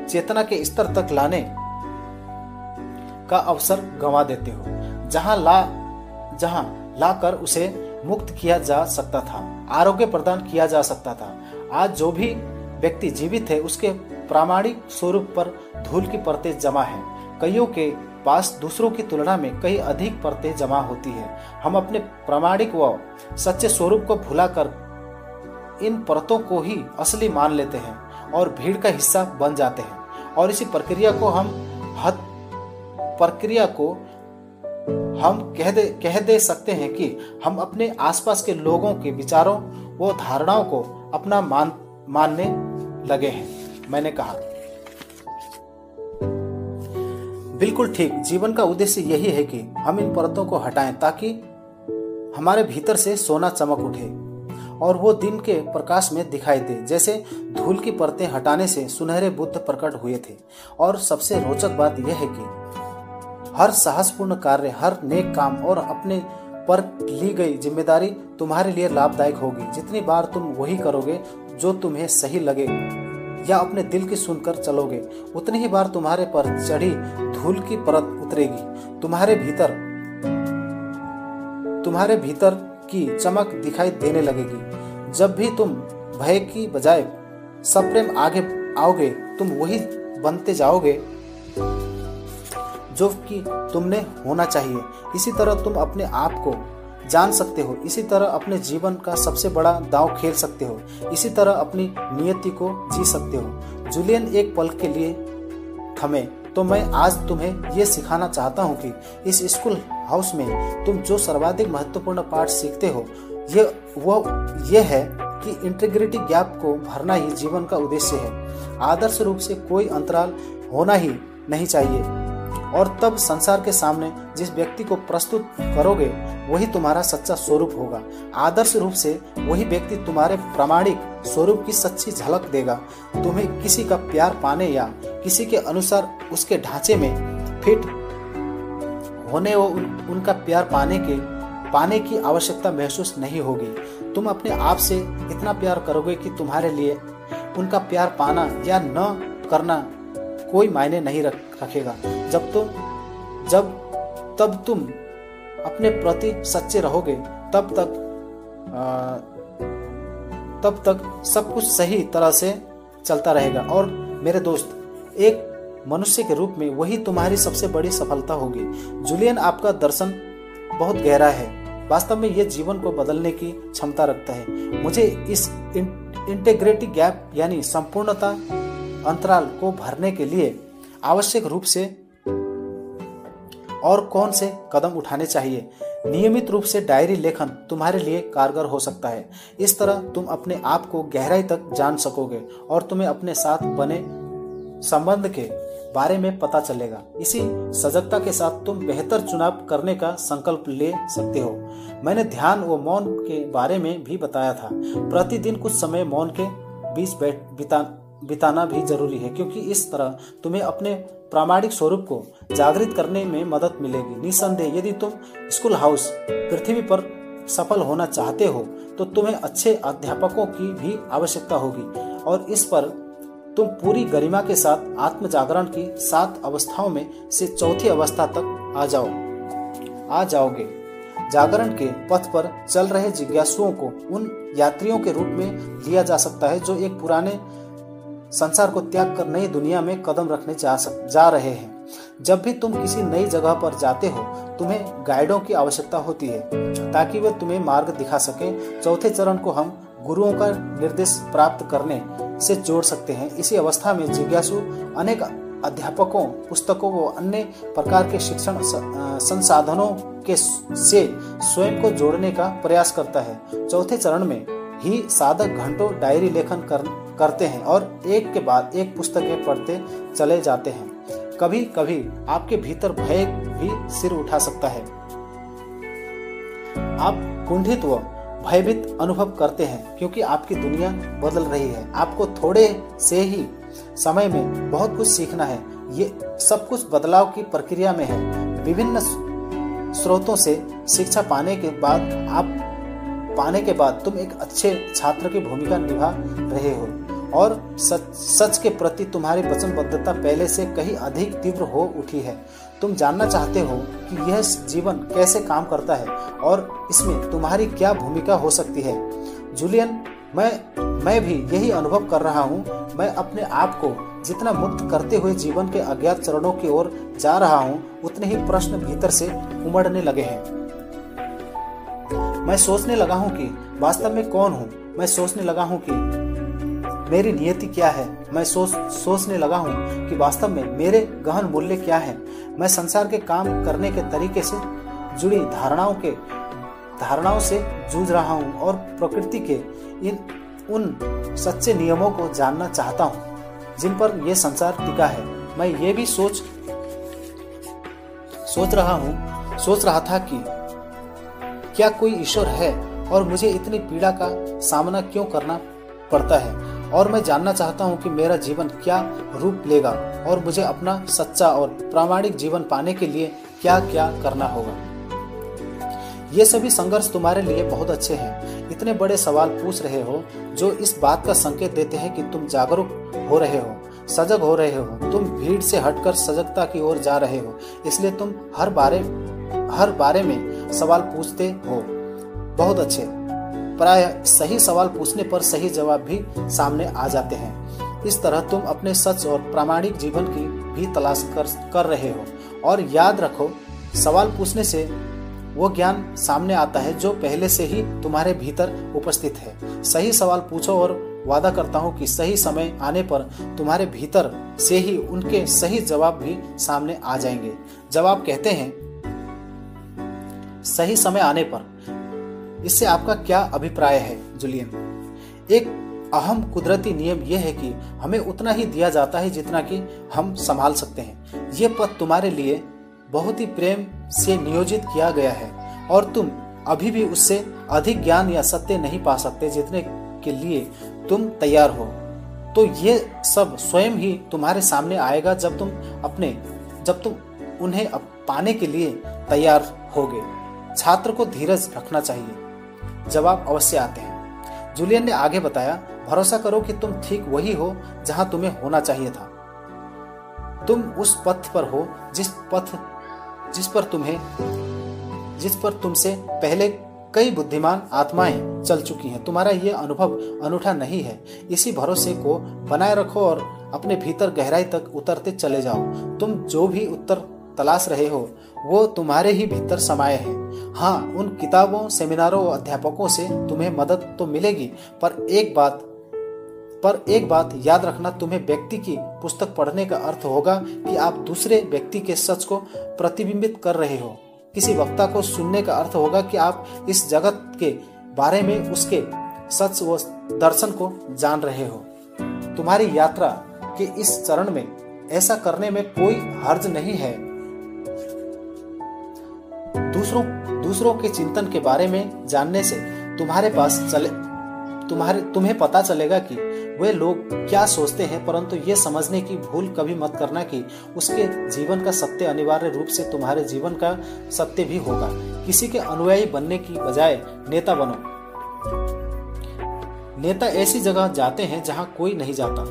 चेतना के स्तर तक लाने का अवसर गंवा देते हो। जहाँ ला, जहाँ लाकर उसे मुक्त किया जा सकता था, आरोग्य प्रदान किया जा सकता था। आज जो भी व्यक्ति जीवित है, उसके प्रामाणिक स्वरूप पर धूल की परतें जमा है। कईयों के पास दूसरों की तुलना में कई अधिक परतें जमा होती है। हम अपने प्रामाणिक व सच्चे स्वरूप को भुलाकर इन परतों को ही असली मान लेते हैं। और भीड़ का हिस्सा बन जाते हैं। और इसी प्रक्रिया को हम हद, प्रक्रिया को हम कह दे कह दे सकते हैं कि हम अपने आसपास के लोगों के विचारों व धारणाओं को अपना मान, मानने लगे हैं, मैंने कहा। बिल्कुल ठीक, जीवन का उद्देश्य यही है कि हम इन परतों को हटाएँ ताकि हमारे भीतर से सोना चमक उठे। और वो दिन के प्रकाश में दिखाई दे, जैसे धूल की परतें हटाने से सुनहरे बुद्ध प्रकट हुए थे। और सबसे रोचक बात यह है कि हर साहसपूर्ण कार्य, हर नेक काम और अपने पर ली गई ज़िम्मेदारी तुम्हारे लिए लाभदायक होगी। जितनी बार तुम वही करोगे, जो तुम्हें सही लगे या अपने दिल की सुनकर चलोगे, उतनी ही बार तुम्हारे पर चढ़ी धूल की परत उतरेगी। तुम्हारे भीतर तुम्हारे भीतर की चमक दिखाई देने लगेगी। जब भी तुम भय की बजाय सप्रेम आगे आओगे, तुम वही बनते जाओगे जो कि तुमने होना चाहिए। इसी तरह तुम अपने आप को जान सकते हो। इसी तरह अपने जीवन का सबसे बड़ा दाव खेल सकते हो। इसी तरह अपनी नियति को जी सकते हो। जूलियन एक पल के लिए थमे। तो मैं आज तुम्हें ये सिखाना चाहता हूँ कि इस स्कूल हाउस में तुम जो सर्वाधिक महत्वपूर्ण पाठ सीखते हो, ये, वो, ये है कि इंटीग्रिटी गैप को भरना ही जीवन का उद्देश्य है। आदर्श रूप से कोई अंतराल होना ही नहीं चाहिए। और तब संसार के सामने जिस व्यक्ति को प्रस्तुत करोगे वही तुम्हारा सच्चा स्वरूप होगा। आदर्श रूप से वही व्यक्ति तुम्हारे प्रामाणिक स्वरूप की सच्ची झलक देगा। तुम्हें किसी का प्यार पाने या किसी के अनुसार उसके ढांचे में फिट होने व उन, उनका प्यार पाने के पाने की आवश्यकता महसूस नहीं होगी। तुम अपने आप से इतना प्यार करोगे कि तुम्हारे लिए उनका प्यार पाना या न करना कोई मायने नहीं रख, रखेगा। जब तुम जब तब तुम अपने प्रति सच्चे रहोगे तब तक आ, तब तक सब कुछ सही तरह से चलता रहेगा। और मेरे दोस्त एक मनुष्य के रूप में वही तुम्हारी सबसे बड़ी सफलता होगी। जूलियन आपका दर्शन बहुत गहरा है। वास्तव में यह जीवन को बदलने की क्षमता रखता है। मुझे इस इंटेग्रिटी गैप यानी संपूर्णता अंतराल को भरने के लिए आवश्यक रूप से और कौन से कदम उठाने चाहिए? नियमित रूप से डायरी लेखन तुम्हारे लिए कारगर हो सकता है। इस तरह तुम अपने आप को गहराई तक जान सकोगे और तुम्हें अपने साथ बने संबंध के बारे में पता चलेगा। इसी सजगता के साथ तुम बेहतर चुनाव करने का संकल्प ले सकते हो। मैंने ध्यान व मौन के बारे में भी बताया था। प्रतिदिन कुछ समय मौन के बीच बैठ बिता बिताना भी ज़रूरी है, क्योंकि इस तरह तुम्हें अपने प्रामाणिक स्वरूप को जागृत करने में मदद मिलेगी। निसंदेह, यदि तुम स्कूल हाउस, पृथ्वी पर सफल होना चाहते हो तो तुम्हें अच्छे अध्यापकों की भी आवश्यकता होगी, और इस पर तुम पूरी गरिमा के साथ आत्म जागरण की सात अवस्थाओं में से चौथी अवस्था तक आ जाओ। आ जाओगे। जागरण के पथ पर चल रहे जिज्ञासुओं को उन यात्रियों के रूप में लिया जा सकता है, जो एक पुराने संसार को त्याग कर नई दुनिया में कदम रखने जा सक जा रहे हैं। जब भी तुम किसी नई जगह पर जाते हो तुम्हें गाइडों की आवश्यकता होती है ताकि वे तुम्हें मार्ग दिखा सकें। चौथे चरण को हम गुरुओं का निर्देश प्राप्त करने से जोड़ सकते हैं। इसी अवस्था में जिज्ञासु अनेक अध्यापकों पुस्तकों व अन्य प्रकार के शिक्षण संसाधनों के से स्वयं को जोड़ने का प्रयास करता है। चौथे चरण में ही साधक घंटों डायरी लेखन कर, करते हैं और एक के बाद एक पुस्तकें पढ़ते चले जाते हैं। कभी कभी आपके भीतर भय भी सिर उठा सकता है। आप कुंठित व भयभीत अनुभव करते हैं क्योंकि आपकी दुनिया बदल रही है। आपको थोड़े से ही समय में बहुत कुछ सीखना है। ये सब कुछ बदलाव की प्रक्रिया में है। विभिन्न स्रोतों से शिक्षा पाने के बाद आप, पाने के बाद तुम एक अच्छे छात्र की भूमिका निभा रहे हो। और सच सच के प्रति तुम्हारी वचनबद्धता पहले से कहीं अधिक तीव्र हो उठी है। तुम जानना चाहते हो कि यह जीवन कैसे काम करता है और इसमें तुम्हारी क्या भूमिका हो सकती है। जूलियन, मैं मैं भी यही अनुभव कर रहा हूँ। मैं अपने आप को जितना मुक्त करते हुए जीवन के अज्ञात चरणों की ओर जा रहा हूँ, उतने ही प्रश्न भीतर से उमड़ने लगे हैं। मैं सोचने लगा हूँ कि वास्तव में कौन हूँ? मैं सोचने लगा हूँ कि मेरी नियति क्या है? मैं सोच, सोचने लगा हूँ कि वास्तव में मेरे गहन मूल्य क्या है। मैं संसार के काम करने के तरीके से जुड़ी धारणाओं के, धारणाओं से जूझ रहा हूँ और प्रकृति के इन, उन सच्चे नियमों को जानना चाहता हूँ, जिन पर यह संसार टिका है। मैं ये भी सोच सोच रहा हूँ, सोच रहा था कि क्या कोई ईश्वर है और मुझे इतनी पीड़ा का सामना क्यों करना पड़ता है? और मैं जानना चाहता हूँ कि मेरा जीवन क्या रूप लेगा और मुझे अपना सच्चा और प्रामाणिक जीवन पाने के लिए क्या क्या करना होगा। ये सभी संघर्ष तुम्हारे लिए बहुत अच्छे हैं। इतने बड़े सवाल पूछ रहे हो जो इस बात का संकेत देते हैं कि तुम जागरूक हो रहे हो, सजग हो रहे हो। तुम भीड़ से हटकर सजगता की ओर जा रहे हो, इसलिए तुम हर बारे हर बारे में सवाल पूछते हो। बहुत अच्छे। प्राय सही सवाल पूछने पर सही जवाब भी सामने आ जाते हैं। इस तरह तुम अपने सच और प्रामाणिक जीवन की भी तलाश कर कर रहे हो। और याद रखो, सवाल पूछने से वो ज्ञान सामने आता है जो पहले से ही तुम्हारे भीतर उपस्थित है। सही सवाल पूछो और वादा करता हूँ कि सही समय आने पर तुम्हारे भीतर से ही उनके सही जवाब भी सामने आ जाएँगे। आप कहते हैं, सही समय आने पर इससे आपका क्या अभिप्राय है, जुलियन? एक अहम कुदरती नियम यह है कि हमें उतना ही दिया जाता है जितना कि हम संभाल सकते हैं। यह पद तुम्हारे लिए बहुत ही प्रेम से नियोजित किया गया है और तुम अभी भी उससे अधिक ज्ञान या सत्य नहीं पा सकते जितने के लिए तुम तैयार हो। तो ये सब स्वयं ही तुम्हारे सामने आएगा जब तुम अपने, जब तुम उन्हें पाने के लिए तैयार होगे। छात्र को धीरज रखना चाहिए। जवाब अवश्य आते हैं। जूलियन ने आगे बताया, भरोसा करो कि तुम ठीक वही हो जहाँ तुम्हें होना चाहिए था। तुम उस पथ पर हो जिस पथ, जिस पर तुम्हें, जिस पर तुमसे पहले कई बुद्धिमान आत्माएँ चल चुकी हैं। तुम्हारा यह अनुभव अनूठा नहीं है। इसी भरोसे को बनाए रखो और अपने भीतर गहराई तक उतरते चले जाओ। तुम जो भी उत्तर तलाश रहे हो, वो तुम्हारे ही भीतर समाये है। हाँ उन किताबों, सेमिनारों और अध्यापकों से तुम्हें मदद तो मिलेगी, पर एक बात, पर एक बात याद रखना, तुम्हें व्यक्ति की पुस्तक पढ़ने का अर्थ होगा कि आप दूसरे व्यक्ति के सच को प्रतिबिंबित कर रहे हो। किसी वक्ता को सुनने का अर्थ होगा कि आप इस जगत के बारे में उसके सच व दर्शन को जान रहे हो। तुम्हारी यात्रा के इस चरण में ऐसा करने में कोई हर्ज नहीं है। दूसरों दूसरों के चिंतन के बारे में जानने से तुम्हारे पास चले, तुम्हारे, तुम्हें पता चलेगा कि वे लोग क्या सोचते हैं, परंतु ये समझने की भूल कभी मत करना कि उसके जीवन का सत्य अनिवार्य रूप से तुम्हारे जीवन का सत्य भी होगा। किसी के अनुयायी बनने की बजाय नेता बनो। नेता ऐसी जगह जाते हैं जहाँ कोई नहीं जाता,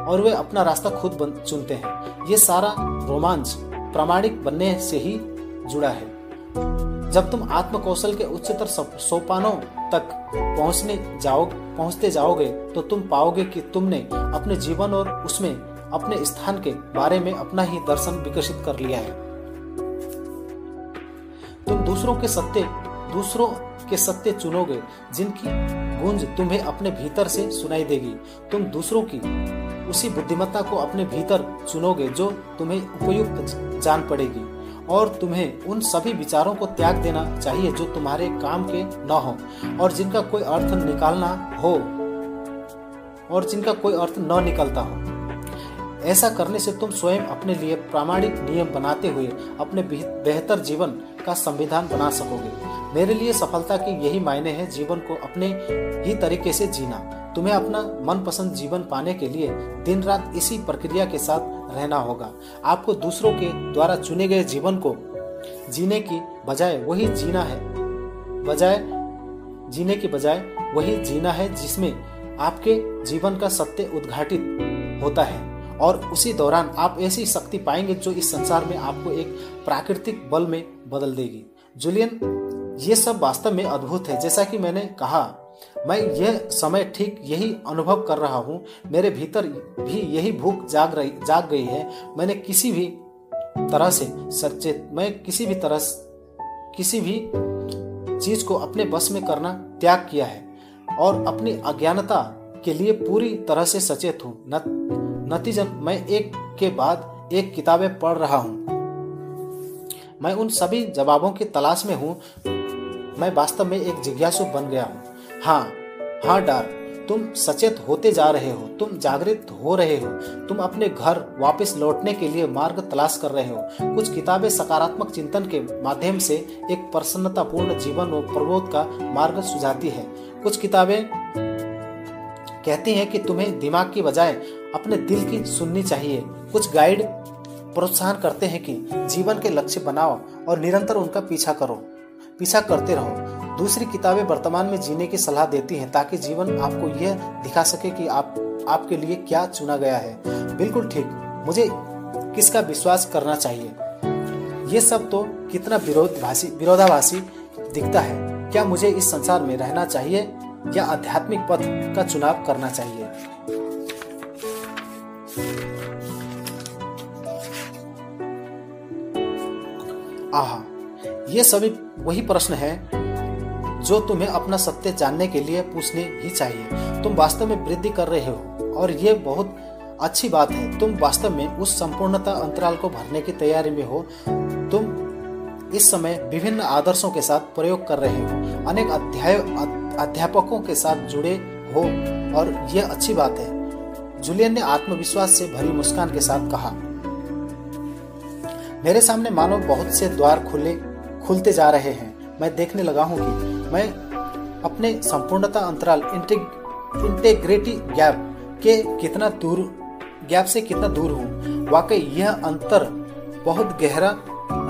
और वे अपना रास्ता खुद चुनते हैं। ये सारा रोमांच प्रामाणिक बनने से ही जुड़ा है। जब तुम आत्म कौशल के उच्चतर सोपानों तक पहुँचने जाओ, पहुँचते जाओगे तो तुम पाओगे कि तुमने अपने जीवन और उसमें अपने स्थान के बारे में अपना ही दर्शन विकसित कर लिया है। तुम दूसरों के सत्य, दूसरों के सत्य चुनोगे, जिनकी गूंज तुम्हें अपने भीतर से सुनाई देगी। तुम दूसरों की उसी बुद्धिमत्ता को अपने भीतर चुनोगे, जो तुम्हें उपयुक्त जान पड़ेगी। और तुम्हें उन सभी विचारों को त्याग देना चाहिए जो तुम्हारे काम के न हो, और जिनका कोई अर्थ निकालना हो और जिनका कोई अर्थ न निकलता हो। ऐसा करने से तुम स्वयं अपने लिए प्रामाणिक नियम बनाते हुए अपने बेहतर जीवन का संविधान बना सकोगे। मेरे लिए सफलता के यही मायने हैं जीवन को अपने ही तरीके से जीना। तुम्हें अपना मनपसंद जीवन पाने के लिए दिन रात इसी प्रक्रिया के साथ रहना होगा। आपको दूसरों के द्वारा चुने गए जीवन को जीने की बजाय वही जीना है। बजाय जीने की बजाय वही जीना है जिसमें आपके जीवन का सत्य उद्घाटित होता है। और उसी दौरान आप ऐसी शक्ति पाएँगे जो इस संसार में आपको एक प्राकृतिक बल में बदल देगी। जुलियन ये सब वास्तव में अद्भुत है। जैसा कि मैंने कहा, मैं यह समय ठीक यही अनुभव कर रहा हूँ। मेरे भीतर भी यही भूख जाग रही, जाग गई है। मैंने किसी भी तरह से सचेत, मैं किसी भी तरह किसी भी चीज़ को अपने बस में करना त्याग किया है और अपनी अज्ञानता के लिए पूरी तरह से सचेत हूँ। नतीजन, मैं एक के बाद एक किताबें पढ़ रहा हूँ। मैं उन सभी जवाबों की तलाश में हूँ। मैं वास्तव में एक जिज्ञासु बन गया हूँ। हाँ हाँ डार, तुम सचेत होते जा रहे हो, तुम जागृत हो रहे हो, तुम अपने घर वापस लौटने के लिए मार्ग तलाश कर रहे हो। कुछ किताबें सकारात्मक चिंतन के माध्यम से एक प्रसन्नतापूर्ण जीवन और प्रबोध का मार्ग सुझाती है। कुछ किताबें कहती हैं कि तुम्हें दिमाग की बजाय अपने दिल की सुननी चाहिए। कुछ गाइड प्रोत्साहन करते हैं कि जीवन के लक्ष्य बनाओ और निरंतर उनका पीछा करो। पीछा करते रहो। दूसरी किताबें वर्तमान में जीने की सलाह देती हैं ताकि जीवन आपको यह दिखा सके कि आप, आपके लिए क्या चुना गया है। बिल्कुल ठीक। मुझे किसका विश्वास करना चाहिए? ये सब तो कितना विरोधाभासी विरोधाभासी दिखता है। क्या मुझे इस संसार में रहना चाहिए या आध्यात्मिक पथ का चुनाव करना चाहिए? आहा, ये सभी वही प्रश्न है जो तुम्हें अपना सत्य जानने के लिए पूछने ही चाहिए। तुम वास्तव में वृद्धि कर रहे हो, और ये बहुत अच्छी बात है। तुम वास्तव में उस संपूर्णता अंतराल को भरने की तैयारी में हो। तुम इस समय विभिन्न आदर्शों के साथ प्रयोग कर रहे हो। अनेक अध्याय अध्यापकों के साथ जुड़े हो, और यह अच्छी बात है। जूलियन ने आत्मविश्वास से भरी मुस्कान के साथ कहा मेरे सामने मानो बहुत से द्वार खुले, खुलते जा रहे हैं। मैं देखने लगा हूँ कि मैं अपने संपूर्णता अंतराल इंटेग्रिटी गैप के कितना दूर गैप से कितना दूर हूँ। वाकई यह अंतर बहुत गहरा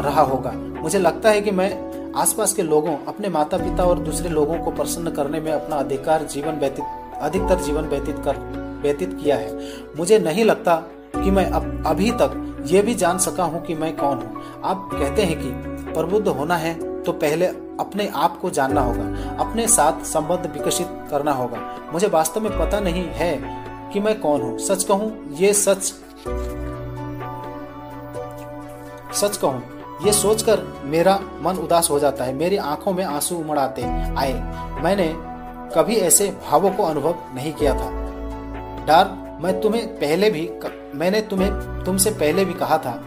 रहा होगा। मुझे लगता है कि मैं आसपास के लोगों, अपने माता पिता और दूसरे लोगों को प्रसन्न करने में अपना अधिकार जीवन व्यतीत, अधिकतर जीवन व्यतीत कर, व्यतीत किया है। मुझे नहीं लगता कि मैं अब, अभी तक ये भी जान सका हूँ कि मैं कौन हूँ। आप कहते हैं कि प्रबुद्ध होना है तो पहले अपने आप को जानना होगा। अपने साथ संबंध विकसित करना होगा। मुझे वास्तव में पता नहीं है कि मैं कौन हूँ। सच कहूँ, ये सच सच कहूँ, ये सोचकर मेरा मन उदास हो जाता है। मेरी आँखों में आँसू उमड़ आते आए। मैंने कभी ऐसे भावों को अनुभव नहीं किया था। डार मैं तुम्हें पहले भी मैंने तुम्हें, तुमसे पहले भी कहा था,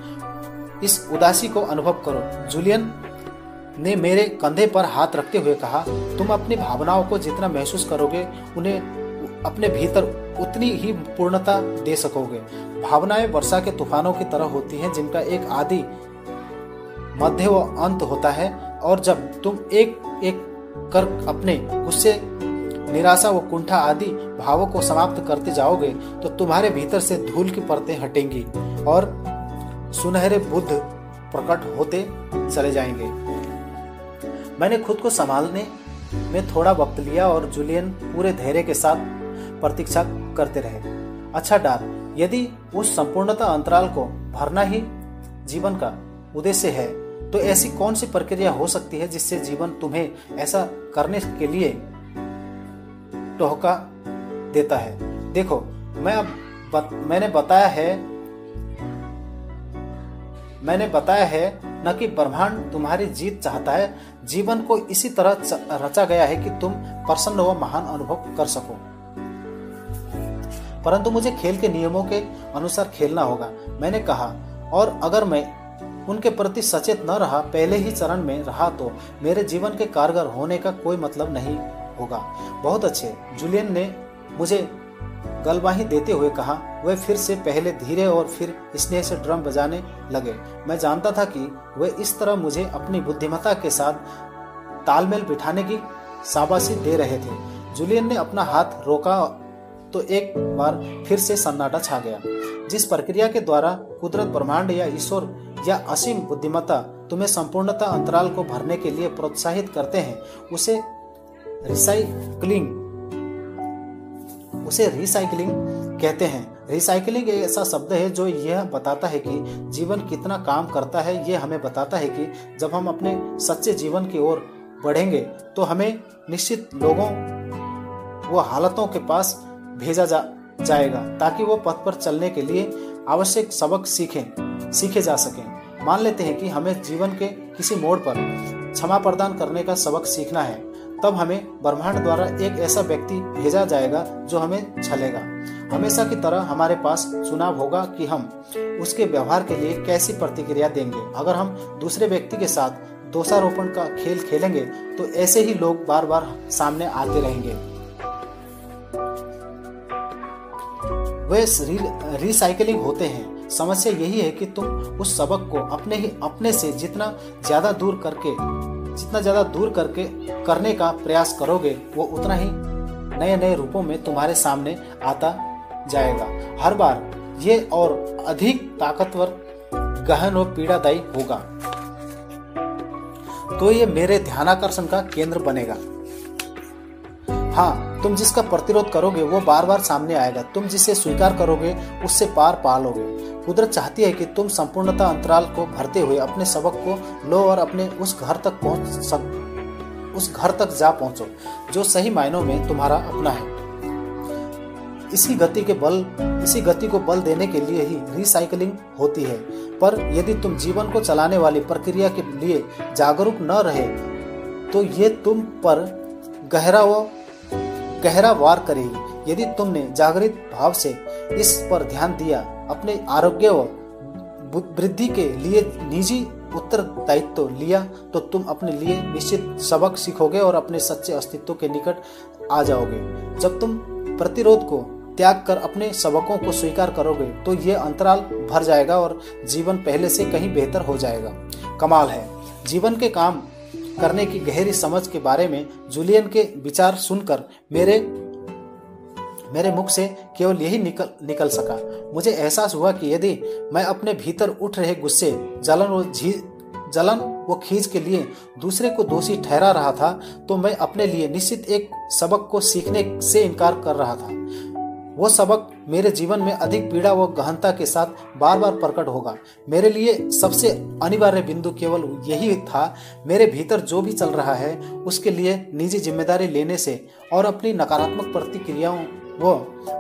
इस उदासी को अनुभव करो। जूलियन ने मेरे कंधे पर हाथ रखते हुए कहा, तुम अपनी भावनाओं को जितना महसूस करोगे, उन्हें अपने भीतर उतनी ही पूर्णता दे सकोगे। भावनाएँ वर्षा के तूफानों की तरह होती हैं, जिनका एक आदि मध्य व अंत होता है, और जब तुम एक एक कर अपने गुस्से निराशा व कुंठा आदि भावों को समाप्त करते जाओगे तो तुम्हारे भीतर से धूल की परतें हटेंगी और सुनहरे बुद्ध प्रकट होते चले जाएँगे। मैंने खुद को संभालने में थोड़ा वक्त लिया और जूलियन पूरे धैर्य के साथ प्रतीक्षा करते रहे। अच्छा डार यदि उस संपूर्णता अंतराल को भरना ही जीवन का उद्देश्य है तो ऐसी कौन सी प्रक्रिया हो सकती है जिससे जीवन तुम्हें ऐसा करने के लिए टोहका देता है। देखो मैं अब बत, मैंने बताया है मैंने बताया है न कि ब्रह्मांड तुम्हारी जीत चाहता है। जीवन को इसी तरह रचा गया है कि तुम प्रसन्न व महान अनुभव कर सको। परंतु मुझे खेल के नियमों के अनुसार खेलना होगा मैंने कहा। और अगर मैं उनके प्रति सचेत न रहा पहले ही चरण में रहा तो मेरे जीवन के कारगर होने का कोई मतलब नहीं। होगा। बहुत अच्छे। जूलियन ने मुझे गलबाही देते हुए कहा वह फिर से पहले धीरे और फिर स्नेह से ड्रम बजाने लगे। मैं जानता था कि वे इस तरह मुझे अपनी बुद्धिमत्ता के साथ तालमेल बिठाने की शाबाशी दे रहे थे। जूलियन ने अपना हाथ रोका तो एक बार फिर से सन्नाटा छा गया। जिस प्रक्रिया के द्वारा कुदरत ब्रह्मांड या ईश्वर या असीम बुद्धिमत्ता तुम्हें संपूर्णता अंतराल को भरने के लिए प्रोत्साहित करते हैं, उसे रिसाइकलिंग उसे रिसाइकलिंग कहते हैं। रिसाइकलिंग एक ऐसा शब्द है जो यह बताता है कि जीवन कितना काम करता है। यह हमें बताता है कि जब हम अपने सच्चे जीवन की ओर बढ़ेंगे तो हमें निश्चित लोगों, व हालतों के पास भेजा जा जाएगा, ताकि वो पथ पर चलने के लिए आवश्यक सबक सीखें, सीखे जा सकें। मान लेते हैं कि हमें जीवन के किसी मोड़ पर क्षमा प्रदान करने का सबक सीखना है। तब हमें ब्रह्मांड द्वारा एक ऐसा व्यक्ति भेजा जाएगा जो हमें छलेगा। हमेशा की तरह हमारे पास चुनाव होगा कि हम उसके व्यवहार के लिए कैसी प्रतिक्रिया देंगे। अगर हम दूसरे व्यक्ति के साथ दोषारोपण का खेल खेलेंगे तो ऐसे ही लोग बार बार सामने आते रहेंगे। वे रिसाइकलिंग होते हैं। समस्या यही है कि तुम उस सबक को अपने ही, अपने से जितना ज़्यादा दूर करके जितना ज़्यादा दूर करके, करने का प्रयास करोगे, वो उतना ही नए नए रूपों में तुम्हारे सामने आता जाएगा। हर बार ये और अधिक ताकतवर, गहन और पीड़ादायी होगा। तो ये मेरे ध्यानाकर्षण का केंद्र बनेगा। हाँ तुम जिसका प्रतिरोध करोगे, वो बार बार सामने आएगा। तुम जिसे स्वीकार करोगे, उससे पार पा लोगे कुदरत चाहती है कि तुम संपूर्णता अंतराल को भरते हुए अपने सबक को लो और अपने उस घर तक पहुँच सक, उस घर तक जा पहुंचो, जो सही मायनों में तुम्हारा अपना है। इसी गति के बल, इसी गति को बल देने के लिए ही रिसाइकलिंग होती है। पर यदि तुम जीवन को चलाने वाली प्रक्रिया के लिए जागरूक न रहे तो ये तुम पर गहरा व गहरा वार करेगी। यदि तुमने जागृत भाव से इस पर ध्यान दिया, अपने आरोग्य व वृद्धि के लिए निजी उत्तरदायित्व लिया तो तुम अपने लिए निश्चित सबक सीखोगे और अपने सच्चे अस्तित्व के निकट आ जाओगे। जब तुम प्रतिरोध को त्याग कर अपने सबकों को स्वीकार करोगे तो ये अंतराल भर जाएगा और जीवन पहले से कहीं बेहतर हो जाएगा। कमाल है। जीवन के काम करने की गहरी समझ के बारे में जूलियन के विचार सुनकर मेरे मेरे मुख से केवल यही निकल निकल सका। मुझे एहसास हुआ कि यदि मैं अपने भीतर उठ रहे गुस्से, जलन और जलन वो खींच के लिए दूसरे को दोषी ठहरा रहा था तो मैं अपने लिए निश्चित एक सबक को सीखने से इनकार कर रहा था। वो सबक मेरे जीवन में अधिक पीड़ा व गहनता के साथ बार बार प्रकट होगा। मेरे लिए सबसे अनिवार्य बिंदु केवल यही था, मेरे भीतर जो भी चल रहा है, उसके लिए निजी ज़िम्मेदारी लेने से और अपनी नकारात्मक प्रतिक्रियाओं व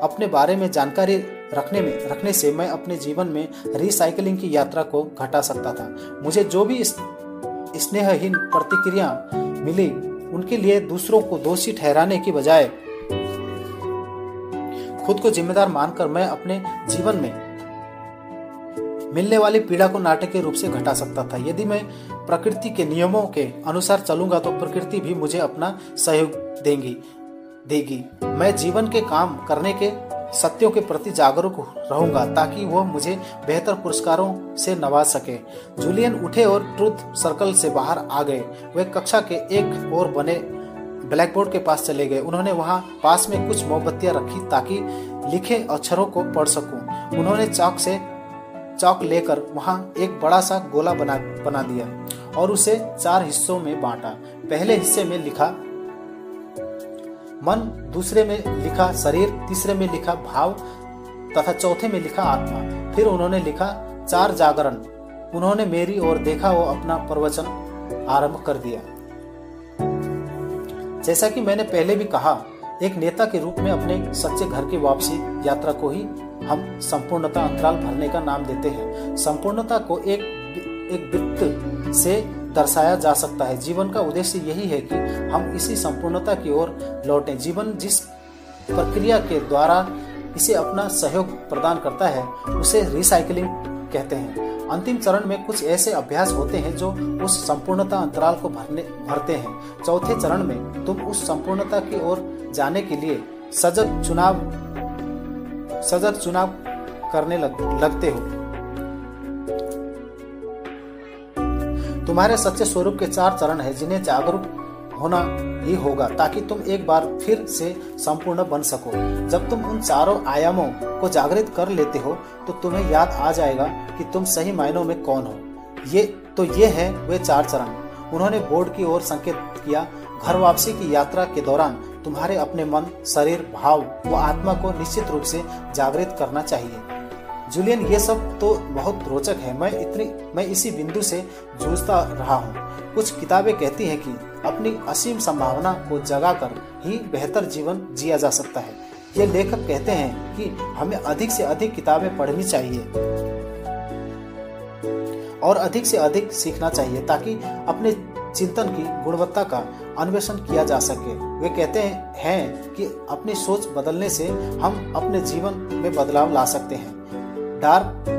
अपने बारे में जानकारी रखने में, रखने से मैं अपने जीवन में रिसाइकलिंग की यात्रा को घटा सकता था। मुझे जो भी स्नेहहीन प्रतिक्रिया मिली, उनके लिए दूसरों को दोषी ठहराने की बजाय खुद को जिम्मेदार मानकर मैं अपने जीवन में मिलने वाली पीड़ा को नाटकीय रूप से घटा सकता था। यदि मैं प्रकृति के नियमों के अनुसार चलूँगा तो प्रकृति भी मुझे अपना सहयोग देंगी, देगी। मैं जीवन के काम करने के, सत्यों के प्रति जागरूक रहूँगा, ताकि वह मुझे बेहतर पुरस्कारों से नवाज़ सके। जूलियन उठे और ट्रूथ सर्कल से बाहर आ गए। वे कक्षा के एक और बने ब्लैक बोर्ड के पास चले गए। उन्होंने वहाँ पास में कुछ मोमबत्तियाँ रखी ताकि लिखे अक्षरों को पढ़ सकूँ। उन्होंने चौक से चौक लेकर वहाँ एक बड़ा सा गोला बना बना दिया और उसे चार हिस्सों में बांटा। पहले हिस्से में लिखा, मन, दूसरे में लिखा शरीर, तीसरे में लिखा भाव तथा चौथे में लिखा आत्मा। फिर उन्होंने लिखा, चार जागरण। उन्होंने मेरी ओर देखा वो अपना प्रवचन आरंभ कर दिया। जैसा कि मैंने पहले भी कहा, एक नेता के रूप में अपने सच्चे घर की वापसी यात्रा को ही हम संपूर्णता अंतराल भरने का नाम देते हैं। संपूर्णता को एक एक वृत्त से दर्शाया जा सकता है। जीवन का उद्देश्य यही है कि हम इसी संपूर्णता की ओर लौटें। जीवन जिस प्रक्रिया के द्वारा इसे अपना सहयोग प्रदान करता है, उसे रिसाइकलिंग कहते हैं। अंतिम चरण में कुछ ऐसे अभ्यास होते हैं जो उस संपूर्णता अंतराल को भरने भरते हैं। चौथे चरण में तुम उस संपूर्णता की ओर जाने के लिए सजग चुनाव सजग चुनाव करने लग, लगते हो। तुम्हारे सच्चे स्वरूप के चार चरण है जिन्हें जागरूक होना ही होगा, ताकि तुम एक बार फिर से संपूर्ण बन सको। जब तुम उन चारों आयामों को जागृत कर लेते हो तो तुम्हें याद आ जाएगा कि तुम सही मायनों में कौन हो। ये तो ये है वे चार चरण। उन्होंने बोर्ड की ओर संकेत किया, घर वापसी की यात्रा के दौरान तुम्हारे अपने मन, शरीर, भाव व आत्मा को निश्चित रूप से जागृत करना चाहिए। जूलियन, ये सब तो बहुत रोचक है। मैं इतनी, मैं इसी बिंदु से जूझता रहा हूँ। कुछ किताबें कहती हैं कि अपनी असीम संभावना को जगाकर ही बेहतर जीवन जिया जा सकता है। ये लेखक कहते हैं कि हमें अधिक से अधिक किताबें पढ़नी चाहिए और अधिक से अधिक सीखना चाहिए ताकि अपने चिंतन की गुणवत्ता का अन्वेषण किया जा सके। वे कहते हैं कि अपनी सोच बदलने से हम अपने जीवन में बदलाव ला सकते हैं। डार्क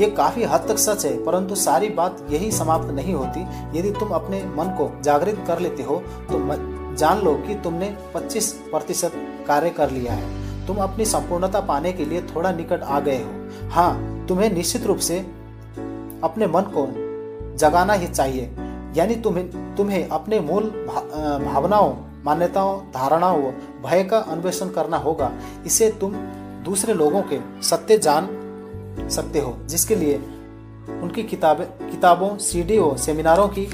ये काफ़ी हद तक सच है परंतु सारी बात यही समाप्त नहीं होती। यदि तुम अपने मन को जागृत कर लेते हो तो जान लो कि तुमने 25 प्रतिशत कार्य कर लिया है। तुम अपनी संपूर्णता पाने के लिए थोड़ा निकट आ गए हो। हाँ तुम्हें निश्चित रूप से अपने मन को जगाना ही चाहिए। यानी तुम्हें तुम्हें अपने मूल भा, भावनाओं मान्यताओं धारणाओं भय का अन्वेषण करना होगा। इसे तुम दूसरे लोगों के सत्य जान सकते हो, जिसके लिए उनकी किताबें, किताबों सीडी और सेमिनारों की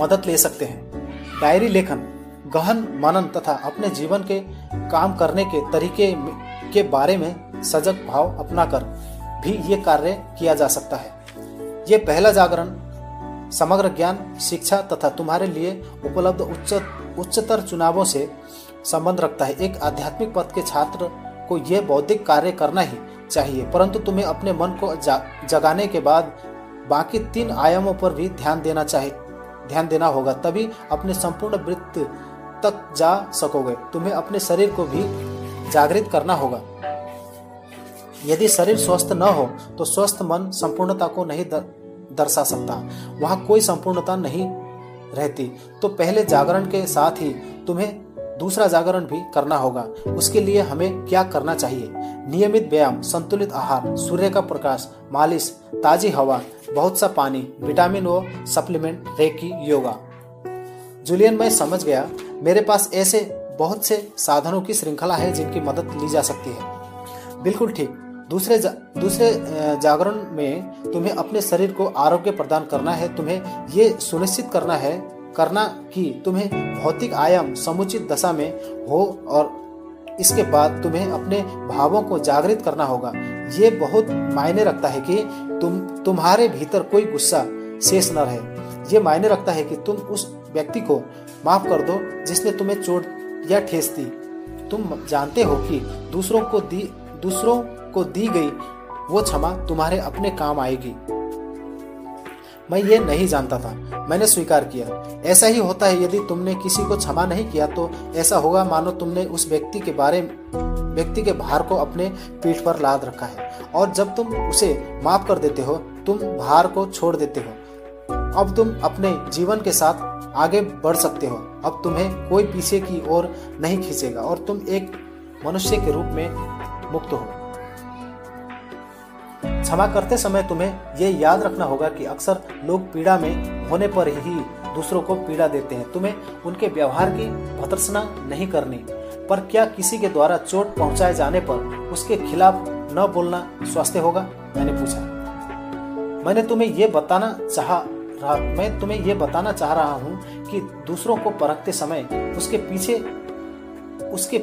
मदद ले सकते हैं। डायरी लेखन, गहन मनन तथा अपने जीवन के काम करने के तरीके के बारे में सजग भाव अपनाकर भी ये कार्य किया जा सकता है। ये पहला जागरण, समग्र ज्ञान, शिक्षा तथा तुम्हारे लिए उपलब्ध उच्च, उच्चतर चुनावों से संबंध रखता है। एक आध्यात्मिक पद के छात्र को यह बौद्धिक कार्य करना ही चाहिए परंतु तुम्हें अपने मन को जगाने के बाद बाकी तीन आयामों पर भी ध्यान देना चाहिए ध्यान देना होगा तभी अपने संपूर्ण वृत्त तक जा सकोगे। तुम्हें अपने शरीर को भी जागृत करना होगा। यदि शरीर स्वस्थ न हो तो स्वस्थ मन संपूर्णता को नहीं दर, दर्शा सकता। वहाँ कोई संपूर्णता नहीं रहती। तो पहले जागरण के साथ ही तुम्हें दूसरा जागरण भी करना होगा। उसके लिए हमें क्या करना चाहिए? नियमित व्यायाम संतुलित आहार सूर्य का प्रकाश मालिश ताजी हवा बहुत सा पानी विटामिन व सप्लीमेंट रेकी योगा। जूलियन मैं समझ गया। मेरे पास ऐसे बहुत से साधनों की श्रृंखला है जिनकी मदद ली जा सकती है। बिल्कुल ठीक। दूसरे जा, दूसरे जागरण में तुम्हें अपने शरीर को आरोग्य प्रदान करना है। तुम्हें ये सुनिश्चित करना है करना कि तुम्हें भौतिक आयाम समुचित दशा में हो और इसके बाद तुम्हें अपने भावों को जागृत करना होगा। ये बहुत मायने रखता है कि तुम, तुम्हारे भीतर कोई गुस्सा शेष न रहे। ये मायने रखता है कि तुम उस व्यक्ति को माफ़ कर दो जिसने तुम्हें चोट या ठेस दी। तुम जानते हो कि दूसरों को दी, दूसरों को दी गई वो क्षमा तुम्हारे अपने काम आएगी। मैं ये नहीं जानता था। मैंने स्वीकार किया। ऐसा ही होता है, यदि तुमने किसी को क्षमा नहीं किया तो ऐसा होगा। मानो तुमने उस व्यक्ति के बारे, व्यक्ति के भार को अपने पीठ पर लाद रखा है। और जब तुम उसे माफ़ कर देते हो, तुम भार को छोड़ देते हो। अब तुम अपने जीवन के साथ आगे बढ़ सकते हो। अब तुम्हें कोई पीछे की ओर नहीं खींचेगा और तुम एक मनुष्य के रूप में मुक्त हो। क्षमा करते समय तुम्हें ये याद रखना होगा कि अक्सर लोग पीड़ा में होने पर ही दूसरों को पीड़ा देते हैं। तुम्हें उनके व्यवहार की भतरसना नहीं करनी, पर क्या किसी के द्वारा चोट पहुँचाए जाने पर उसके खिलाफ न बोलना स्वास्थ्य होगा? मैंने पूछा। मैंने तुम्हें ये बताना चाह रहा, मैं तुम्हें ये बताना चाह रहा हूँ कि दूसरों को परखते समय उसके पीछे उसके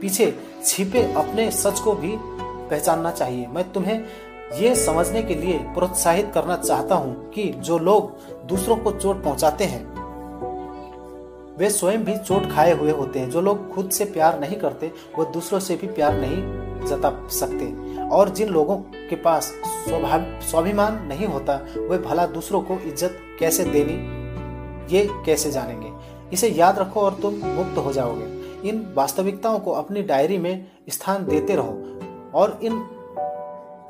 पीछे छिपे अपने सच को भी पहचानना चाहिए। मैं तुम्हें ये समझने के लिए प्रोत्साहित करना चाहता हूँ कि जो लोग दूसरों को चोट पहुंचाते हैं, वे स्वयं भी चोट खाए हुए होते हैं। जो लोग खुद से प्यार नहीं करते, वो दूसरों से भी प्यार नहीं जता सकते। और जिन लोगों के पास स्वाभिमान नहीं होता, वे भला दूसरों को इज़्ज़त कैसे देनी, ये कैसे जानेंगे? इसे याद रखो और तुम मुक्त हो जाओगे। इन वास्तविकताओं को अपनी डायरी में स्थान देते रहो और इन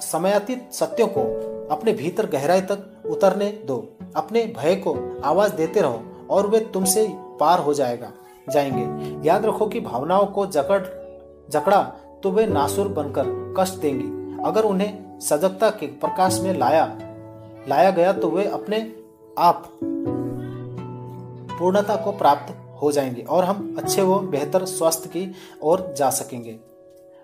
समयातीत सत्यों को अपने भीतर गहराई तक उतरने दो। अपने भय को आवाज़ देते रहो और वे तुमसे पार हो जाएगा, जाएँगे। याद रखो कि भावनाओं को जकड़, जकड़ा तो वे नासुर बनकर कष्ट देंगी। अगर उन्हें सजगता के प्रकाश में लाया लाया गया तो वे अपने आप पूर्णता को प्राप्त हो जाएँगे और हम अच्छे व बेहतर स्वास्थ्य की ओर जा सकेंगे।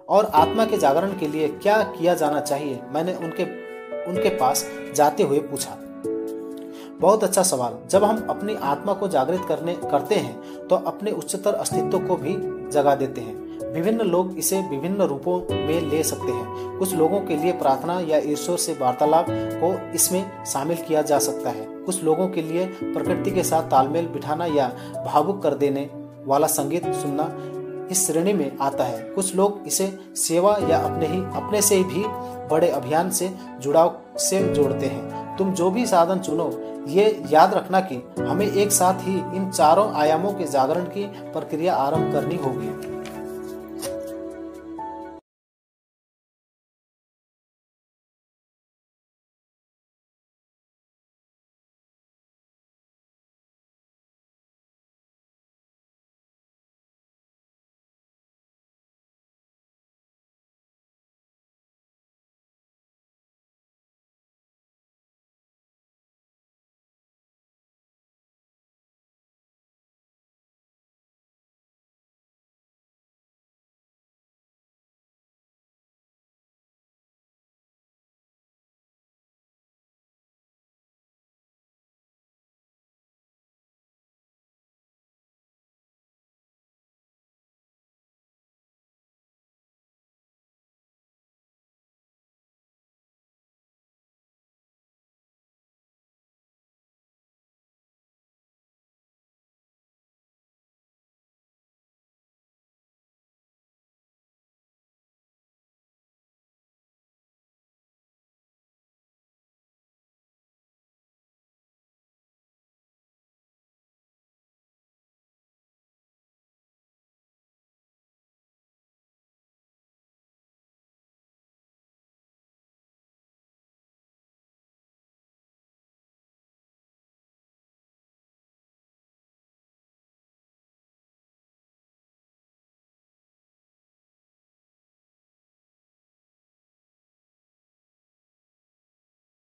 और आत्मा के जागरण के लिए क्या किया जाना चाहिए? मैंने उनके उनके पास जाते हुए पूछा। बहुत अच्छा सवाल। जब हम अपनी आत्मा को जागृत करने, करते हैं तो अपने उच्चतर अस्तित्व को भी जगा देते हैं। विभिन्न लोग इसे विभिन्न रूपों में ले सकते हैं। कुछ लोगों के लिए प्रार्थना या ईश्वर से वार्तालाप को इसमें शामिल किया जा सकता है। कुछ लोगों के लिए प्रकृति के साथ तालमेल बिठाना या भावुक कर देने वाला संगीत सुनना इस श्रेणी में आता है। कुछ लोग इसे सेवा या अपने ही अपने से भी बड़े अभियान से जुड़ाव से जोड़ते हैं। तुम जो भी साधन चुनो, ये याद रखना कि हमें एक साथ ही इन चारों आयामों के जागरण की प्रक्रिया आरंभ करनी होगी।